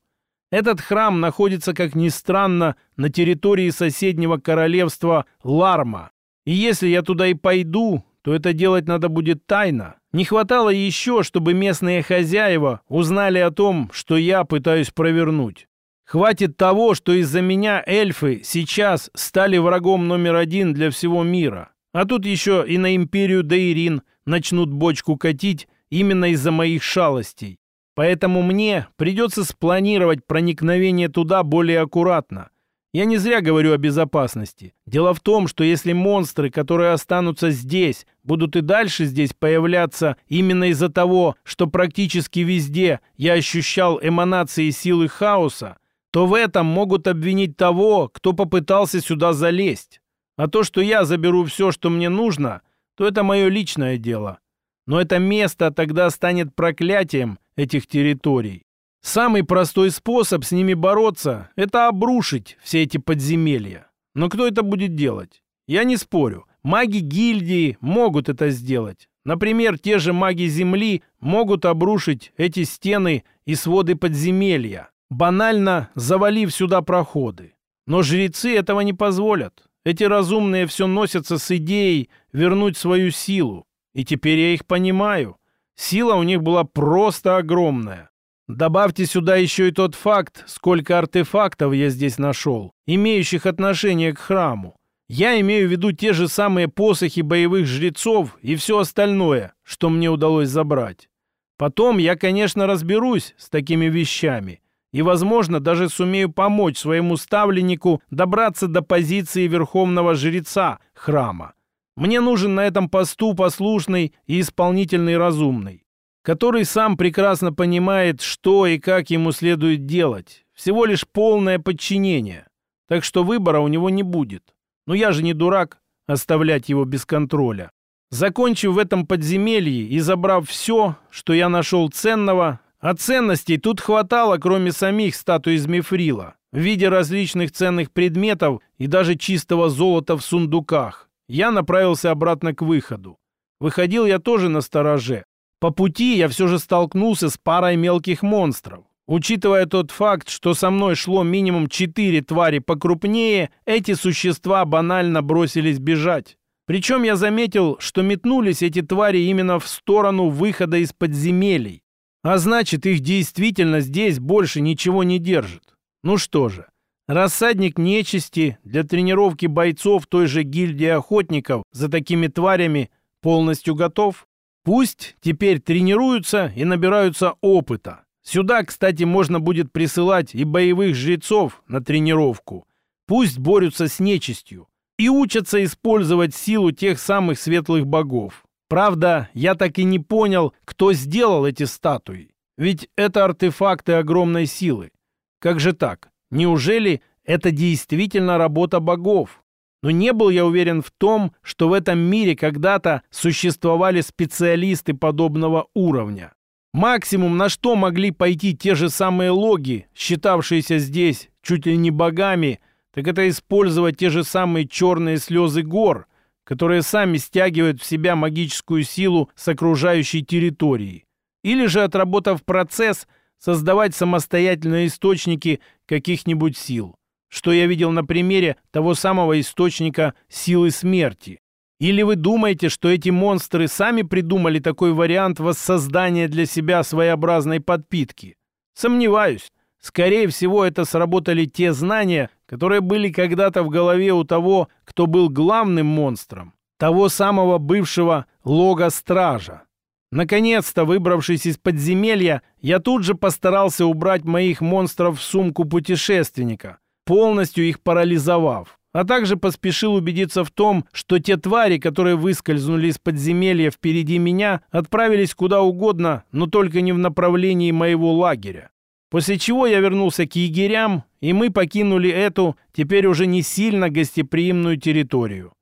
Этот храм находится, как ни странно, на территории соседнего королевства Ларма. И если я туда и пойду, то это делать надо будет тайно. Не хватало еще, чтобы местные хозяева узнали о том, что я пытаюсь провернуть. Хватит того, что из-за меня эльфы сейчас стали врагом номер один для всего мира. А тут еще и на империю Дейрин начнут бочку катить именно из-за моих шалостей. Поэтому мне придется спланировать проникновение туда более аккуратно. Я не зря говорю о безопасности. Дело в том, что если монстры, которые останутся здесь, будут и дальше здесь появляться именно из-за того, что практически везде я ощущал эманации силы хаоса, то в этом могут обвинить того, кто попытался сюда залезть. А то, что я заберу все, что мне нужно, то это мое личное дело. Но это место тогда станет проклятием этих территорий. Самый простой способ с ними бороться – это обрушить все эти подземелья. Но кто это будет делать? Я не спорю. Маги гильдии могут это сделать. Например, те же маги Земли могут обрушить эти стены и своды подземелья, банально завалив сюда проходы. Но жрецы этого не позволят. Эти разумные все носятся с идеей вернуть свою силу. И теперь я их понимаю. Сила у них была просто огромная. Добавьте сюда еще и тот факт, сколько артефактов я здесь нашел, имеющих отношение к храму. Я имею в виду те же самые посохи боевых жрецов и все остальное, что мне удалось забрать. Потом я, конечно, разберусь с такими вещами и, возможно, даже сумею помочь своему ставленнику добраться до позиции верховного жреца храма. Мне нужен на этом посту послушный и исполнительный разумный, который сам прекрасно понимает, что и как ему следует делать. Всего лишь полное подчинение. Так что выбора у него не будет. Но я же не дурак оставлять его без контроля. Закончив в этом подземелье и забрав все, что я нашел ценного, а ценностей тут хватало, кроме самих статуй из мифрила, в виде различных ценных предметов и даже чистого золота в сундуках я направился обратно к выходу. Выходил я тоже на стороже. По пути я все же столкнулся с парой мелких монстров. Учитывая тот факт, что со мной шло минимум четыре твари покрупнее, эти существа банально бросились бежать. Причем я заметил, что метнулись эти твари именно в сторону выхода из подземелий. А значит, их действительно здесь больше ничего не держит. Ну что же, Рассадник нечисти для тренировки бойцов той же гильдии охотников за такими тварями полностью готов. Пусть теперь тренируются и набираются опыта. Сюда, кстати, можно будет присылать и боевых жрецов на тренировку. Пусть борются с нечистью и учатся использовать силу тех самых светлых богов. Правда, я так и не понял, кто сделал эти статуи. Ведь это артефакты огромной силы. Как же так? Неужели это действительно работа богов? Но не был я уверен в том, что в этом мире когда-то существовали специалисты подобного уровня. Максимум, на что могли пойти те же самые логи, считавшиеся здесь чуть ли не богами, так это использовать те же самые черные слезы гор, которые сами стягивают в себя магическую силу с окружающей территории. Или же, отработав процесс, создавать самостоятельные источники каких-нибудь сил, что я видел на примере того самого источника силы смерти. Или вы думаете, что эти монстры сами придумали такой вариант воссоздания для себя своеобразной подпитки? Сомневаюсь. Скорее всего, это сработали те знания, которые были когда-то в голове у того, кто был главным монстром, того самого бывшего лога-стража. Наконец-то, выбравшись из подземелья, я тут же постарался убрать моих монстров в сумку путешественника, полностью их парализовав. А также поспешил убедиться в том, что те твари, которые выскользнули из подземелья впереди меня, отправились куда угодно, но только не в направлении моего лагеря. После чего я вернулся к егерям, и мы покинули эту, теперь уже не сильно гостеприимную территорию.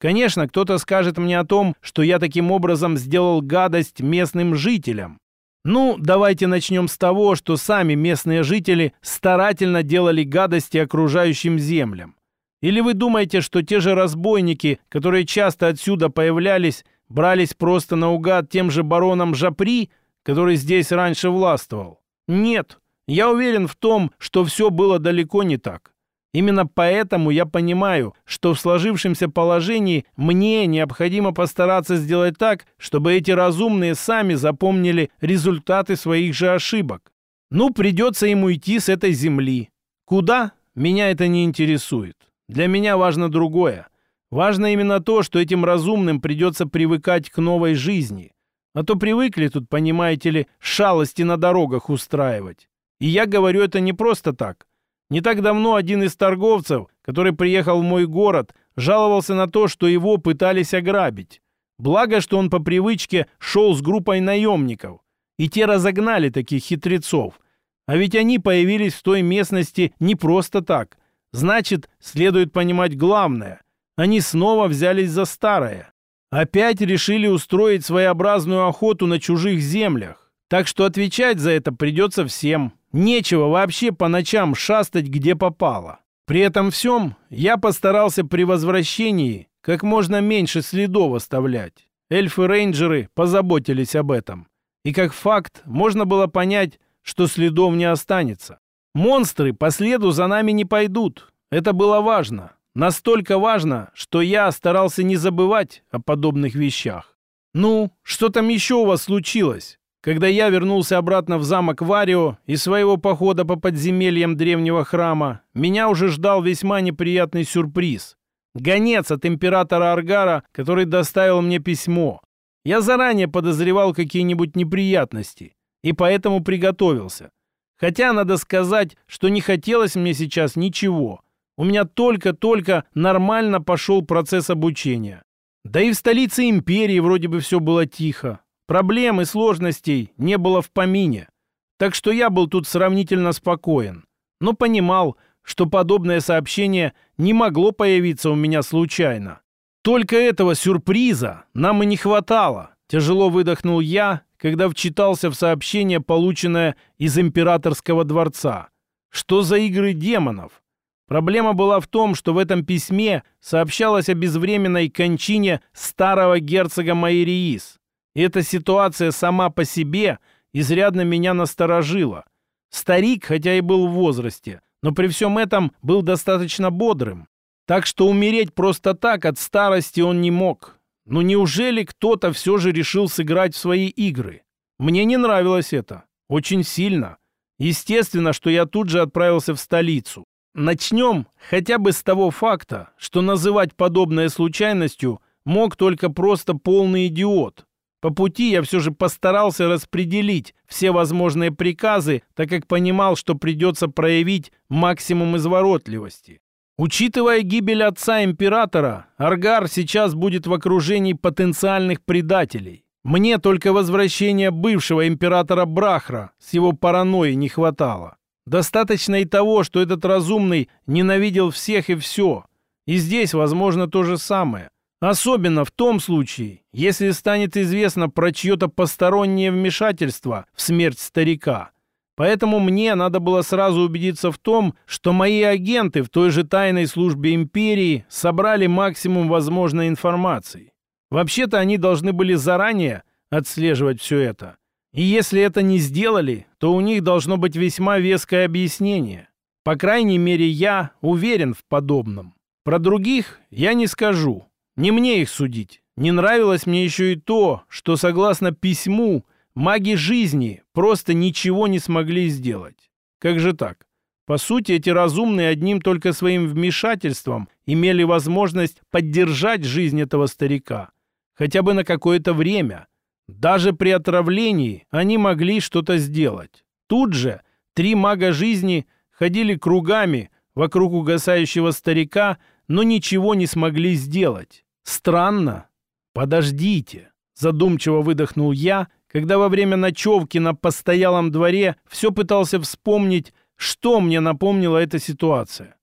Конечно, кто-то скажет мне о том, что я таким образом сделал гадость местным жителям. Ну, давайте начнем с того, что сами местные жители старательно делали гадости окружающим землям. Или вы думаете, что те же разбойники, которые часто отсюда появлялись, брались просто наугад тем же бароном Жапри, который здесь раньше властвовал? Нет, Я уверен в том, что все было далеко не так. Именно поэтому я понимаю, что в сложившемся положении мне необходимо постараться сделать так, чтобы эти разумные сами запомнили результаты своих же ошибок. Ну, придется ему идти с этой земли. Куда? Меня это не интересует. Для меня важно другое. Важно именно то, что этим разумным придется привыкать к новой жизни. А то привыкли тут, понимаете ли, шалости на дорогах устраивать. И я говорю это не просто так. Не так давно один из торговцев, который приехал в мой город, жаловался на то, что его пытались ограбить. Благо, что он по привычке шел с группой наемников. И те разогнали таких хитрецов. А ведь они появились в той местности не просто так. Значит, следует понимать главное. Они снова взялись за старое. Опять решили устроить своеобразную охоту на чужих землях. Так что отвечать за это придется всем. Нечего вообще по ночам шастать где попало. При этом всем я постарался при возвращении как можно меньше следов оставлять. Эльфы-рейнджеры позаботились об этом. И как факт можно было понять, что следов не останется. Монстры по следу за нами не пойдут. Это было важно. Настолько важно, что я старался не забывать о подобных вещах. «Ну, что там еще у вас случилось?» Когда я вернулся обратно в замок Варио из своего похода по подземельям древнего храма, меня уже ждал весьма неприятный сюрприз. Гонец от императора Аргара, который доставил мне письмо. Я заранее подозревал какие-нибудь неприятности, и поэтому приготовился. Хотя надо сказать, что не хотелось мне сейчас ничего. У меня только-только нормально пошел процесс обучения. Да и в столице империи вроде бы все было тихо. Проблем и сложностей не было в помине. Так что я был тут сравнительно спокоен. Но понимал, что подобное сообщение не могло появиться у меня случайно. Только этого сюрприза нам и не хватало. Тяжело выдохнул я, когда вчитался в сообщение, полученное из императорского дворца. Что за игры демонов? Проблема была в том, что в этом письме сообщалось о безвременной кончине старого герцога Майриис. Эта ситуация сама по себе изрядно меня насторожила. Старик, хотя и был в возрасте, но при всем этом был достаточно бодрым. Так что умереть просто так от старости он не мог. Но неужели кто-то все же решил сыграть в свои игры? Мне не нравилось это. Очень сильно. Естественно, что я тут же отправился в столицу. Начнем хотя бы с того факта, что называть подобное случайностью мог только просто полный идиот, по пути я все же постарался распределить все возможные приказы, так как понимал, что придется проявить максимум изворотливости. Учитывая гибель отца императора, Аргар сейчас будет в окружении потенциальных предателей. Мне только возвращения бывшего императора Брахра с его паранойей не хватало. Достаточно и того, что этот разумный ненавидел всех и все. И здесь возможно то же самое. Особенно в том случае, если станет известно про чье-то постороннее вмешательство в смерть старика. Поэтому мне надо было сразу убедиться в том, что мои агенты в той же тайной службе империи собрали максимум возможной информации. Вообще-то они должны были заранее отслеживать все это. И если это не сделали, то у них должно быть весьма веское объяснение. По крайней мере, я уверен в подобном. Про других я не скажу. Не мне их судить. Не нравилось мне еще и то, что, согласно письму, маги жизни просто ничего не смогли сделать. Как же так? По сути, эти разумные одним только своим вмешательством имели возможность поддержать жизнь этого старика. Хотя бы на какое-то время. Даже при отравлении они могли что-то сделать. Тут же три мага жизни ходили кругами вокруг угасающего старика, но ничего не смогли сделать. Странно. Подождите. Задумчиво выдохнул я, когда во время ночевки на постоялом дворе все пытался вспомнить, что мне напомнила эта ситуация.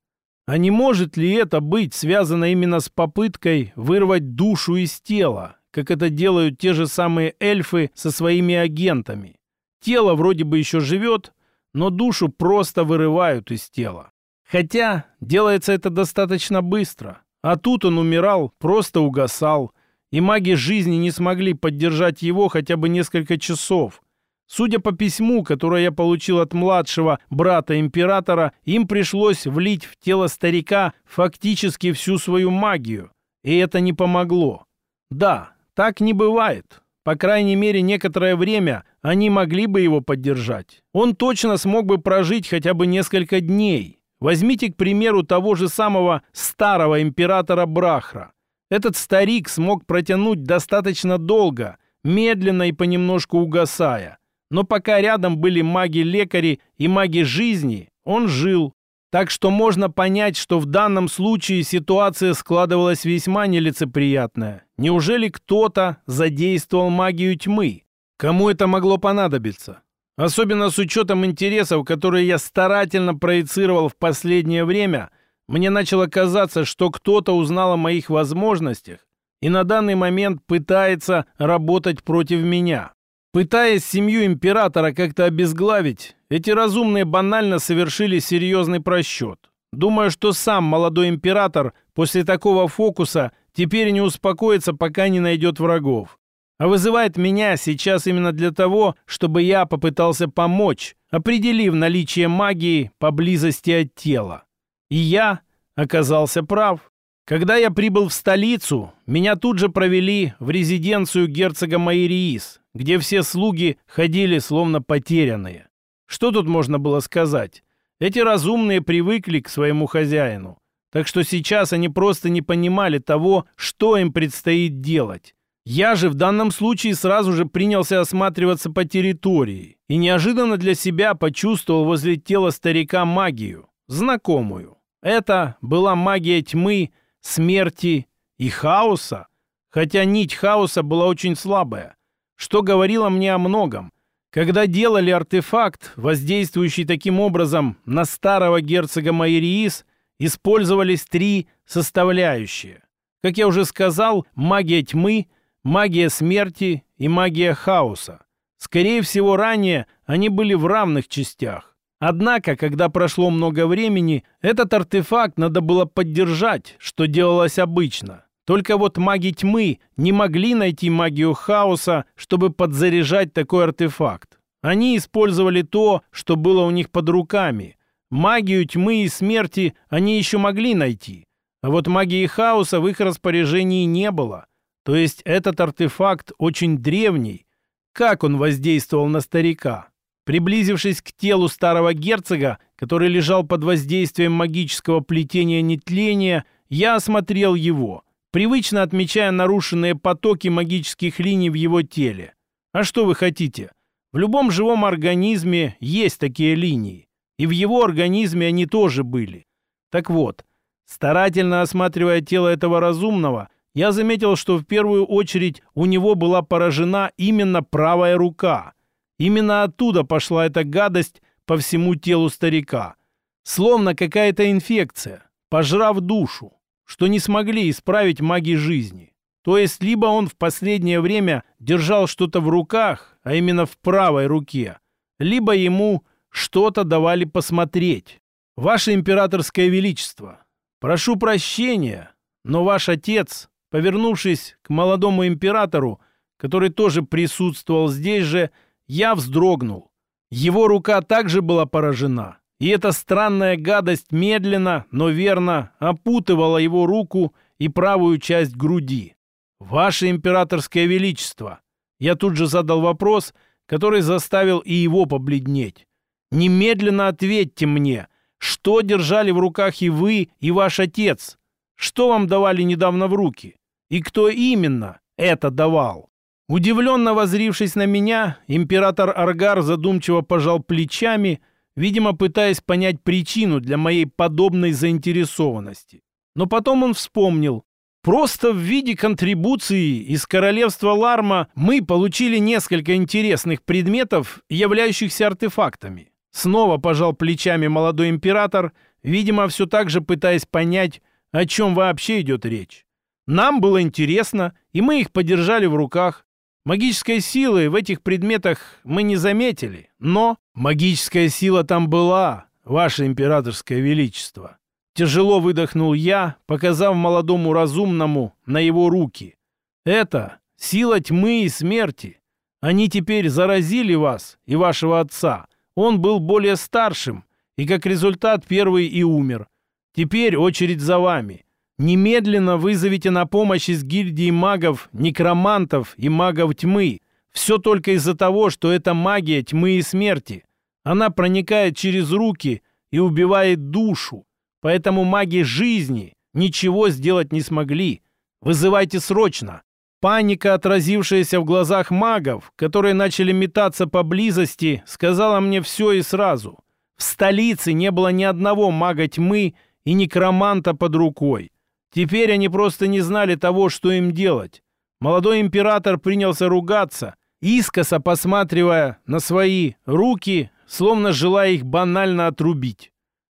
А не может ли это быть связано именно с попыткой вырвать душу из тела, как это делают те же самые эльфы со своими агентами? Тело вроде бы еще живет, но душу просто вырывают из тела. Хотя делается это достаточно быстро. А тут он умирал, просто угасал, и маги жизни не смогли поддержать его хотя бы несколько часов. Судя по письму, которое я получил от младшего брата императора, им пришлось влить в тело старика фактически всю свою магию, и это не помогло. Да, так не бывает. По крайней мере, некоторое время они могли бы его поддержать. Он точно смог бы прожить хотя бы несколько дней. Возьмите, к примеру, того же самого старого императора Брахра. Этот старик смог протянуть достаточно долго, медленно и понемножку угасая. Но пока рядом были маги-лекари и маги жизни, он жил. Так что можно понять, что в данном случае ситуация складывалась весьма нелицеприятная. Неужели кто-то задействовал магию тьмы? Кому это могло понадобиться? Особенно с учетом интересов, которые я старательно проецировал в последнее время, мне начало казаться, что кто-то узнал о моих возможностях и на данный момент пытается работать против меня. Пытаясь семью императора как-то обезглавить, эти разумные банально совершили серьезный просчет. Думаю, что сам молодой император после такого фокуса теперь не успокоится, пока не найдет врагов. А вызывает меня сейчас именно для того, чтобы я попытался помочь, определив наличие магии поблизости от тела. И я оказался прав. Когда я прибыл в столицу, меня тут же провели в резиденцию герцога Майриис, где все слуги ходили словно потерянные. Что тут можно было сказать? Эти разумные привыкли к своему хозяину. Так что сейчас они просто не понимали того, что им предстоит делать. Я же в данном случае сразу же принялся осматриваться по территории и неожиданно для себя почувствовал возле тела старика магию, знакомую. Это была магия тьмы, смерти и хаоса, хотя нить хаоса была очень слабая, что говорило мне о многом. Когда делали артефакт, воздействующий таким образом на старого герцога Майриис, использовались три составляющие. Как я уже сказал, магия тьмы, магия смерти и магия хаоса. Скорее всего, ранее они были в равных частях. Однако, когда прошло много времени, этот артефакт надо было поддержать, что делалось обычно. Только вот маги тьмы не могли найти магию хаоса, чтобы подзаряжать такой артефакт. Они использовали то, что было у них под руками. Магию тьмы и смерти они еще могли найти. А вот магии хаоса в их распоряжении не было. То есть этот артефакт очень древний. Как он воздействовал на старика? Приблизившись к телу старого герцога, который лежал под воздействием магического плетения нетления, я осмотрел его, привычно отмечая нарушенные потоки магических линий в его теле. А что вы хотите? В любом живом организме есть такие линии. И в его организме они тоже были. Так вот, старательно осматривая тело этого разумного, я заметил, что в первую очередь у него была поражена именно правая рука – Именно оттуда пошла эта гадость по всему телу старика. Словно какая-то инфекция, пожрав душу, что не смогли исправить маги жизни. То есть либо он в последнее время держал что-то в руках, а именно в правой руке, либо ему что-то давали посмотреть. Ваше императорское величество, прошу прощения, но ваш отец, повернувшись к молодому императору, который тоже присутствовал здесь же, я вздрогнул. Его рука также была поражена. И эта странная гадость медленно, но верно опутывала его руку и правую часть груди. «Ваше императорское величество!» Я тут же задал вопрос, который заставил и его побледнеть. «Немедленно ответьте мне, что держали в руках и вы, и ваш отец? Что вам давали недавно в руки? И кто именно это давал?» Удивленно возрившись на меня, император Аргар задумчиво пожал плечами, видимо, пытаясь понять причину для моей подобной заинтересованности. Но потом он вспомнил. Просто в виде контрибуции из королевства Ларма мы получили несколько интересных предметов, являющихся артефактами. Снова пожал плечами молодой император, видимо, все так же пытаясь понять, о чем вообще идет речь. Нам было интересно, и мы их подержали в руках. Магической силы в этих предметах мы не заметили, но магическая сила там была, ваше императорское величество. Тяжело выдохнул я, показав молодому разумному на его руки. Это сила тьмы и смерти. Они теперь заразили вас и вашего отца. Он был более старшим, и как результат первый и умер. Теперь очередь за вами. Немедленно вызовите на помощь из гильдии магов, некромантов и магов тьмы. Все только из-за того, что это магия тьмы и смерти. Она проникает через руки и убивает душу. Поэтому маги жизни ничего сделать не смогли. Вызывайте срочно. Паника, отразившаяся в глазах магов, которые начали метаться поблизости, сказала мне все и сразу. В столице не было ни одного мага тьмы и некроманта под рукой. Теперь они просто не знали того, что им делать. Молодой император принялся ругаться, искоса посматривая на свои руки, словно желая их банально отрубить.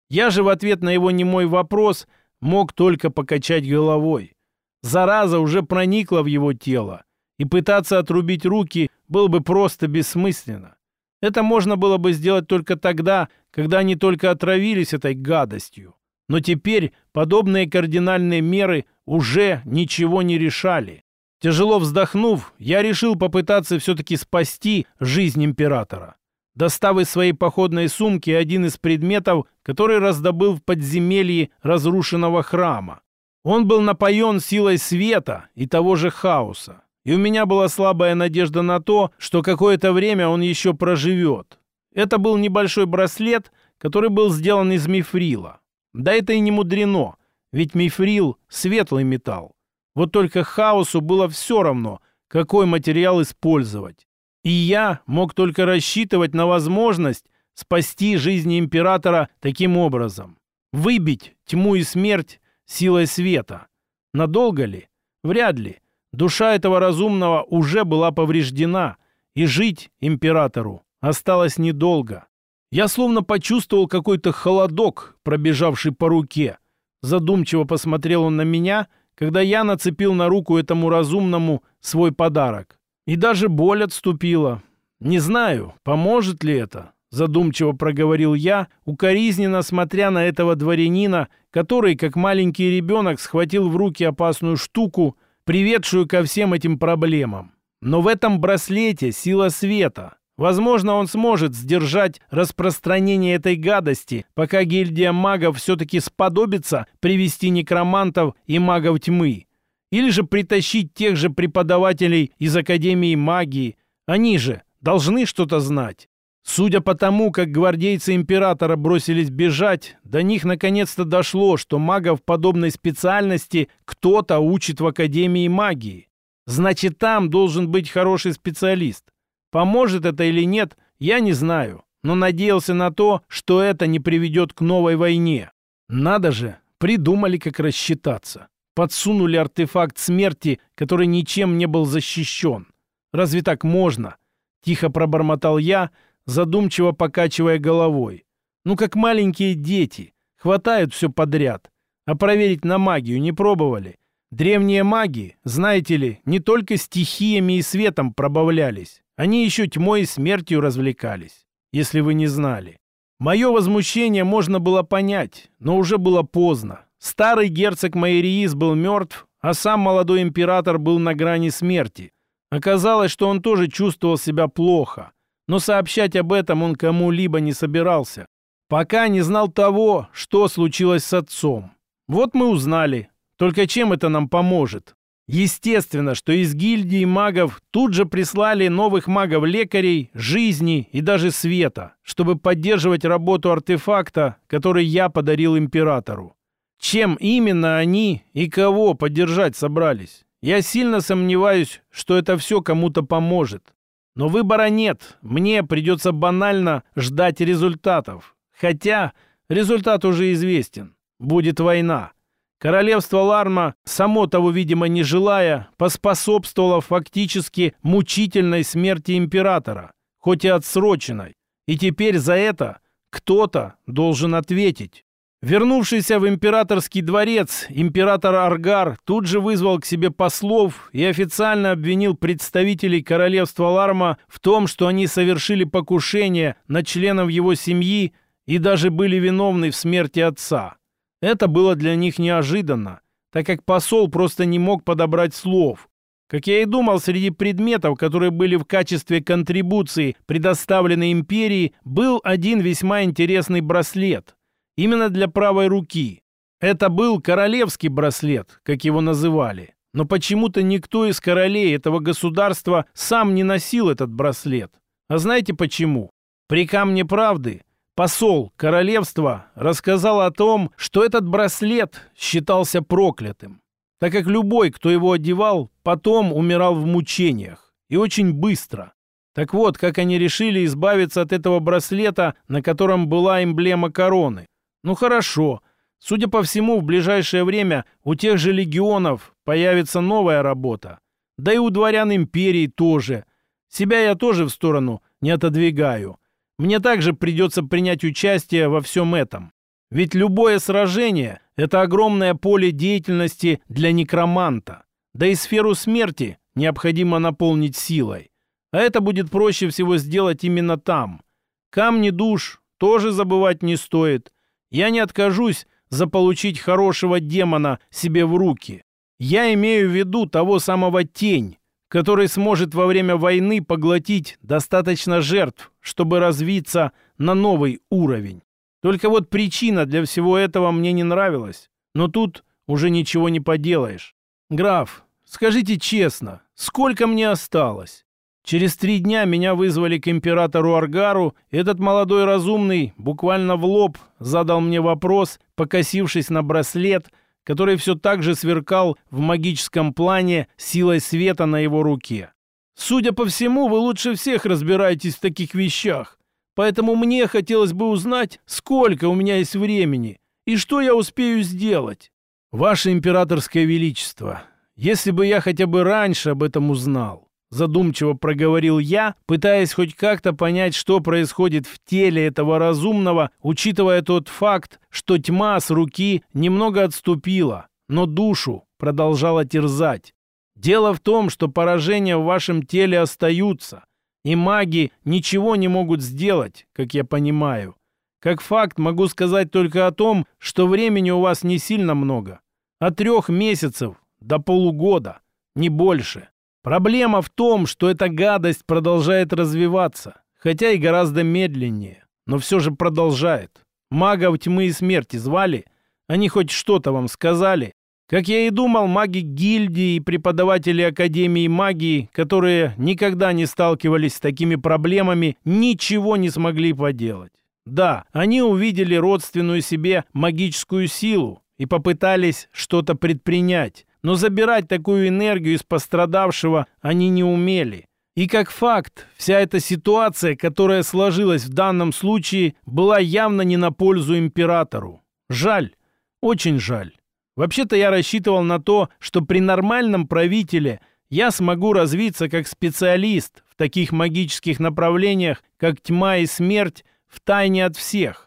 Я же в ответ на его немой вопрос мог только покачать головой. Зараза уже проникла в его тело, и пытаться отрубить руки было бы просто бессмысленно. Это можно было бы сделать только тогда, когда они только отравились этой гадостью. Но теперь подобные кардинальные меры уже ничего не решали. Тяжело вздохнув, я решил попытаться все-таки спасти жизнь императора. Достав из своей походной сумки один из предметов, который раздобыл в подземелье разрушенного храма. Он был напоен силой света и того же хаоса. И у меня была слабая надежда на то, что какое-то время он еще проживет. Это был небольшой браслет, который был сделан из мифрила. Да это и не мудрено, ведь мифрил — светлый металл. Вот только хаосу было все равно, какой материал использовать. И я мог только рассчитывать на возможность спасти жизни императора таким образом. Выбить тьму и смерть силой света. Надолго ли? Вряд ли. Душа этого разумного уже была повреждена, и жить императору осталось недолго. Я словно почувствовал какой-то холодок, пробежавший по руке. Задумчиво посмотрел он на меня, когда я нацепил на руку этому разумному свой подарок. И даже боль отступила. Не знаю, поможет ли это, задумчиво проговорил я, укоризненно смотря на этого дворянина, который, как маленький ребенок, схватил в руки опасную штуку, приведшую ко всем этим проблемам. Но в этом браслете сила света. Возможно, он сможет сдержать распространение этой гадости, пока гильдия магов все-таки сподобится привести некромантов и магов тьмы. Или же притащить тех же преподавателей из Академии магии. Они же должны что-то знать. Судя по тому, как гвардейцы императора бросились бежать, до них наконец-то дошло, что магов подобной специальности кто-то учит в Академии магии. Значит, там должен быть хороший специалист. Поможет это или нет, я не знаю, но надеялся на то, что это не приведет к новой войне. Надо же, придумали, как рассчитаться. Подсунули артефакт смерти, который ничем не был защищен. Разве так можно? Тихо пробормотал я, задумчиво покачивая головой. Ну, как маленькие дети. Хватают все подряд. А проверить на магию не пробовали. Древние маги, знаете ли, не только стихиями и светом пробавлялись. Они еще тьмой и смертью развлекались, если вы не знали. Мое возмущение можно было понять, но уже было поздно. Старый герцог Майриис был мертв, а сам молодой император был на грани смерти. Оказалось, что он тоже чувствовал себя плохо но сообщать об этом он кому-либо не собирался, пока не знал того, что случилось с отцом. Вот мы узнали. Только чем это нам поможет? Естественно, что из гильдии магов тут же прислали новых магов-лекарей, жизни и даже света, чтобы поддерживать работу артефакта, который я подарил императору. Чем именно они и кого поддержать собрались? Я сильно сомневаюсь, что это все кому-то поможет. Но выбора нет. Мне придется банально ждать результатов. Хотя результат уже известен. Будет война. Королевство Ларма, само того, видимо, не желая, поспособствовало фактически мучительной смерти императора, хоть и отсроченной. И теперь за это кто-то должен ответить. Вернувшийся в императорский дворец, император Аргар тут же вызвал к себе послов и официально обвинил представителей королевства Ларма в том, что они совершили покушение на членов его семьи и даже были виновны в смерти отца. Это было для них неожиданно, так как посол просто не мог подобрать слов. Как я и думал, среди предметов, которые были в качестве контрибуции предоставлены империи, был один весьма интересный браслет. Именно для правой руки. Это был королевский браслет, как его называли. Но почему-то никто из королей этого государства сам не носил этот браслет. А знаете почему? При камне правды посол королевства рассказал о том, что этот браслет считался проклятым так как любой, кто его одевал, потом умирал в мучениях. И очень быстро. Так вот, как они решили избавиться от этого браслета, на котором была эмблема короны. Ну хорошо. Судя по всему, в ближайшее время у тех же легионов появится новая работа. Да и у дворян империи тоже. Себя я тоже в сторону не отодвигаю. Мне также придется принять участие во всем этом. Ведь любое сражение — это огромное поле деятельности для некроманта. Да и сферу смерти необходимо наполнить силой. А это будет проще всего сделать именно там. Камни душ тоже забывать не стоит. Я не откажусь заполучить хорошего демона себе в руки. Я имею в виду того самого тень, который сможет во время войны поглотить достаточно жертв, чтобы развиться на новый уровень. Только вот причина для всего этого мне не нравилась. Но тут уже ничего не поделаешь. Граф, скажите честно, сколько мне осталось? Через три дня меня вызвали к императору Аргару. Этот молодой разумный буквально в лоб задал мне вопрос, покосившись на браслет, который все так же сверкал в магическом плане силой света на его руке. «Судя по всему, вы лучше всех разбираетесь в таких вещах. Поэтому мне хотелось бы узнать, сколько у меня есть времени и что я успею сделать. Ваше императорское величество, если бы я хотя бы раньше об этом узнал, задумчиво проговорил я, пытаясь хоть как-то понять, что происходит в теле этого разумного, учитывая тот факт, что тьма с руки немного отступила, но душу продолжала терзать. Дело в том, что поражения в вашем теле остаются, и маги ничего не могут сделать, как я понимаю. Как факт могу сказать только о том, что времени у вас не сильно много. От трех месяцев до полугода, не больше. Проблема в том, что эта гадость продолжает развиваться, хотя и гораздо медленнее, но все же продолжает. Магов тьмы и смерти звали? Они хоть что-то вам сказали? Как я и думал, маги гильдии и преподаватели Академии магии, которые никогда не сталкивались с такими проблемами, ничего не смогли поделать. Да, они увидели родственную себе магическую силу и попытались что-то предпринять, но забирать такую энергию из пострадавшего они не умели. И как факт, вся эта ситуация, которая сложилась в данном случае, была явно не на пользу императору. Жаль, очень жаль. Вообще-то я рассчитывал на то, что при нормальном правителе я смогу развиться как специалист в таких магических направлениях, как тьма и смерть, в тайне от всех.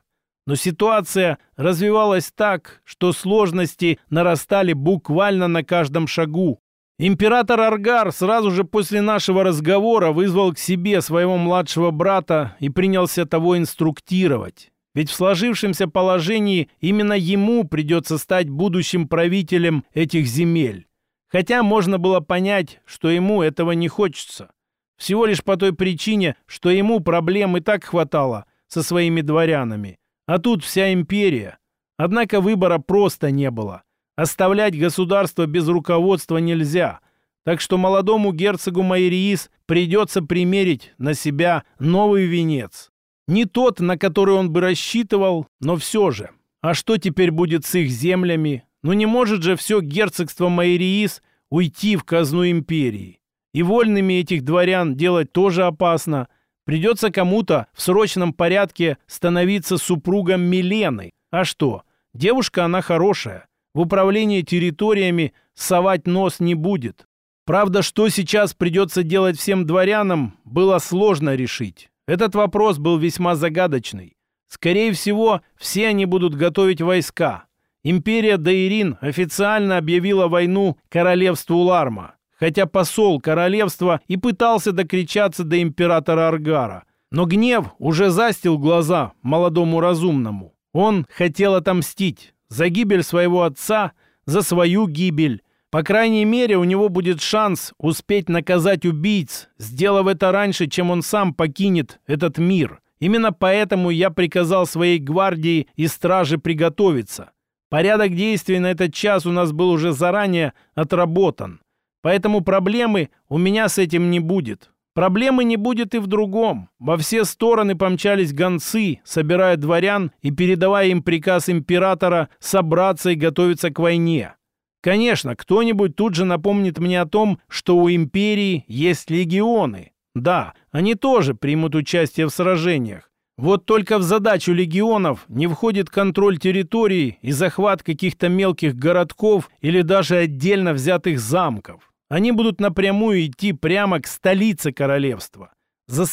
Но ситуация развивалась так, что сложности нарастали буквально на каждом шагу. Император Аргар сразу же после нашего разговора вызвал к себе своего младшего брата и принялся того инструктировать. Ведь в сложившемся положении именно ему придется стать будущим правителем этих земель. Хотя можно было понять, что ему этого не хочется. Всего лишь по той причине, что ему проблем и так хватало со своими дворянами. А тут вся империя. Однако выбора просто не было. Оставлять государство без руководства нельзя. Так что молодому герцогу Майриис придется примерить на себя новый венец. Не тот, на который он бы рассчитывал, но все же. А что теперь будет с их землями? Ну не может же все герцогство Майриис уйти в казну империи. И вольными этих дворян делать тоже опасно. Придется кому-то в срочном порядке становиться супругом Милены. А что? Девушка она хорошая. В управлении территориями совать нос не будет. Правда, что сейчас придется делать всем дворянам, было сложно решить. Этот вопрос был весьма загадочный. Скорее всего, все они будут готовить войска. Империя Дейрин официально объявила войну королевству Ларма, хотя посол королевства и пытался докричаться до императора Аргара. Но гнев уже застил глаза молодому разумному. Он хотел отомстить за гибель своего отца, за свою гибель. По крайней мере, у него будет шанс успеть наказать убийц, сделав это раньше, чем он сам покинет этот мир. Именно поэтому я приказал своей гвардии и страже приготовиться. Порядок действий на этот час у нас был уже заранее отработан. Поэтому проблемы у меня с этим не будет. Проблемы не будет и в другом. Во все стороны помчались гонцы, собирая дворян и передавая им приказ императора собраться и готовиться к войне. Конечно, кто-нибудь тут же напомнит мне о том, что у империи есть легионы. Да, они тоже примут участие в сражениях. Вот только в задачу легионов не входит контроль территории и захват каких-то мелких городков или даже отдельно взятых замков. Они будут напрямую идти прямо к столице королевства. За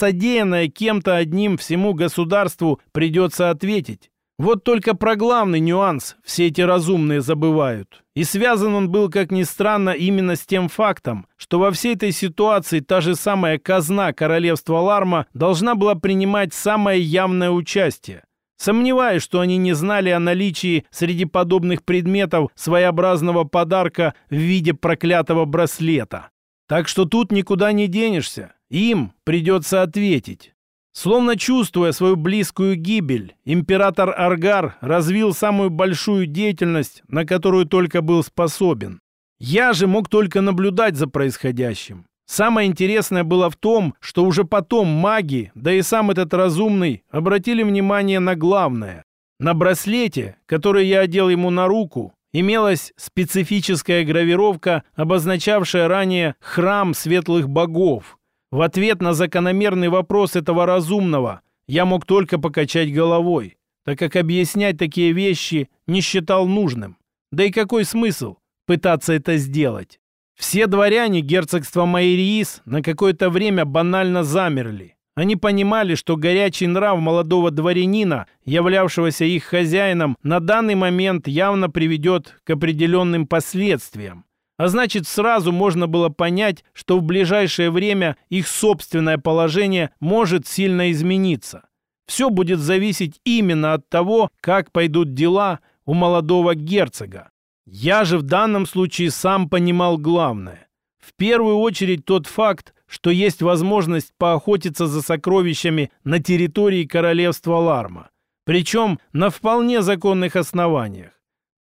кем-то одним всему государству придется ответить. Вот только про главный нюанс все эти разумные забывают. И связан он был, как ни странно, именно с тем фактом, что во всей этой ситуации та же самая казна королевства Ларма должна была принимать самое явное участие. Сомневаюсь, что они не знали о наличии среди подобных предметов своеобразного подарка в виде проклятого браслета. Так что тут никуда не денешься. Им придется ответить. Словно чувствуя свою близкую гибель, император Аргар развил самую большую деятельность, на которую только был способен. Я же мог только наблюдать за происходящим. Самое интересное было в том, что уже потом маги, да и сам этот разумный, обратили внимание на главное. На браслете, который я одел ему на руку, имелась специфическая гравировка, обозначавшая ранее храм светлых богов. В ответ на закономерный вопрос этого разумного я мог только покачать головой, так как объяснять такие вещи не считал нужным. Да и какой смысл пытаться это сделать? Все дворяне герцогства Майриис на какое-то время банально замерли. Они понимали, что горячий нрав молодого дворянина, являвшегося их хозяином, на данный момент явно приведет к определенным последствиям. А значит, сразу можно было понять, что в ближайшее время их собственное положение может сильно измениться. Все будет зависеть именно от того, как пойдут дела у молодого герцога. Я же в данном случае сам понимал главное. В первую очередь тот факт, что есть возможность поохотиться за сокровищами на территории королевства Ларма. Причем на вполне законных основаниях.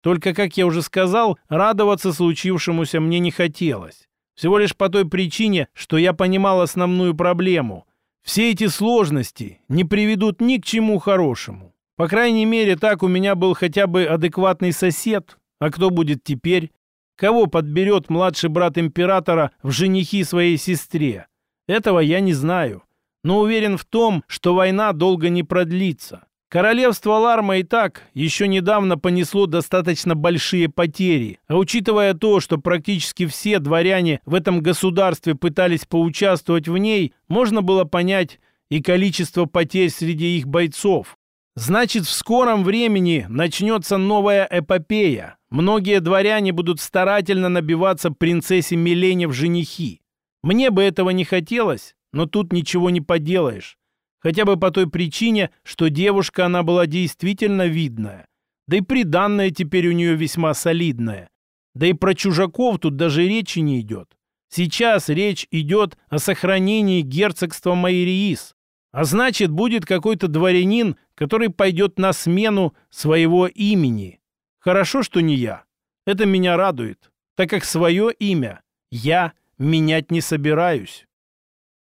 Только, как я уже сказал, радоваться случившемуся мне не хотелось. Всего лишь по той причине, что я понимал основную проблему. Все эти сложности не приведут ни к чему хорошему. По крайней мере, так у меня был хотя бы адекватный сосед, а кто будет теперь? Кого подберет младший брат императора в женихи своей сестре? Этого я не знаю. Но уверен в том, что война долго не продлится. Королевство Ларма и так еще недавно понесло достаточно большие потери, а учитывая то, что практически все дворяне в этом государстве пытались поучаствовать в ней, можно было понять и количество потерь среди их бойцов. Значит, в скором времени начнется новая эпопея, Многие дворяне будут старательно набиваться принцессе Милене в женихи. Мне бы этого не хотелось, но тут ничего не поделаешь. Хотя бы по той причине, что девушка она была действительно видная. Да и приданное теперь у нее весьма солидное. Да и про чужаков тут даже речи не идет. Сейчас речь идет о сохранении герцогства Майриис. А значит, будет какой-то дворянин, который пойдет на смену своего имени. Хорошо, что не я. Это меня радует, так как свое имя я менять не собираюсь.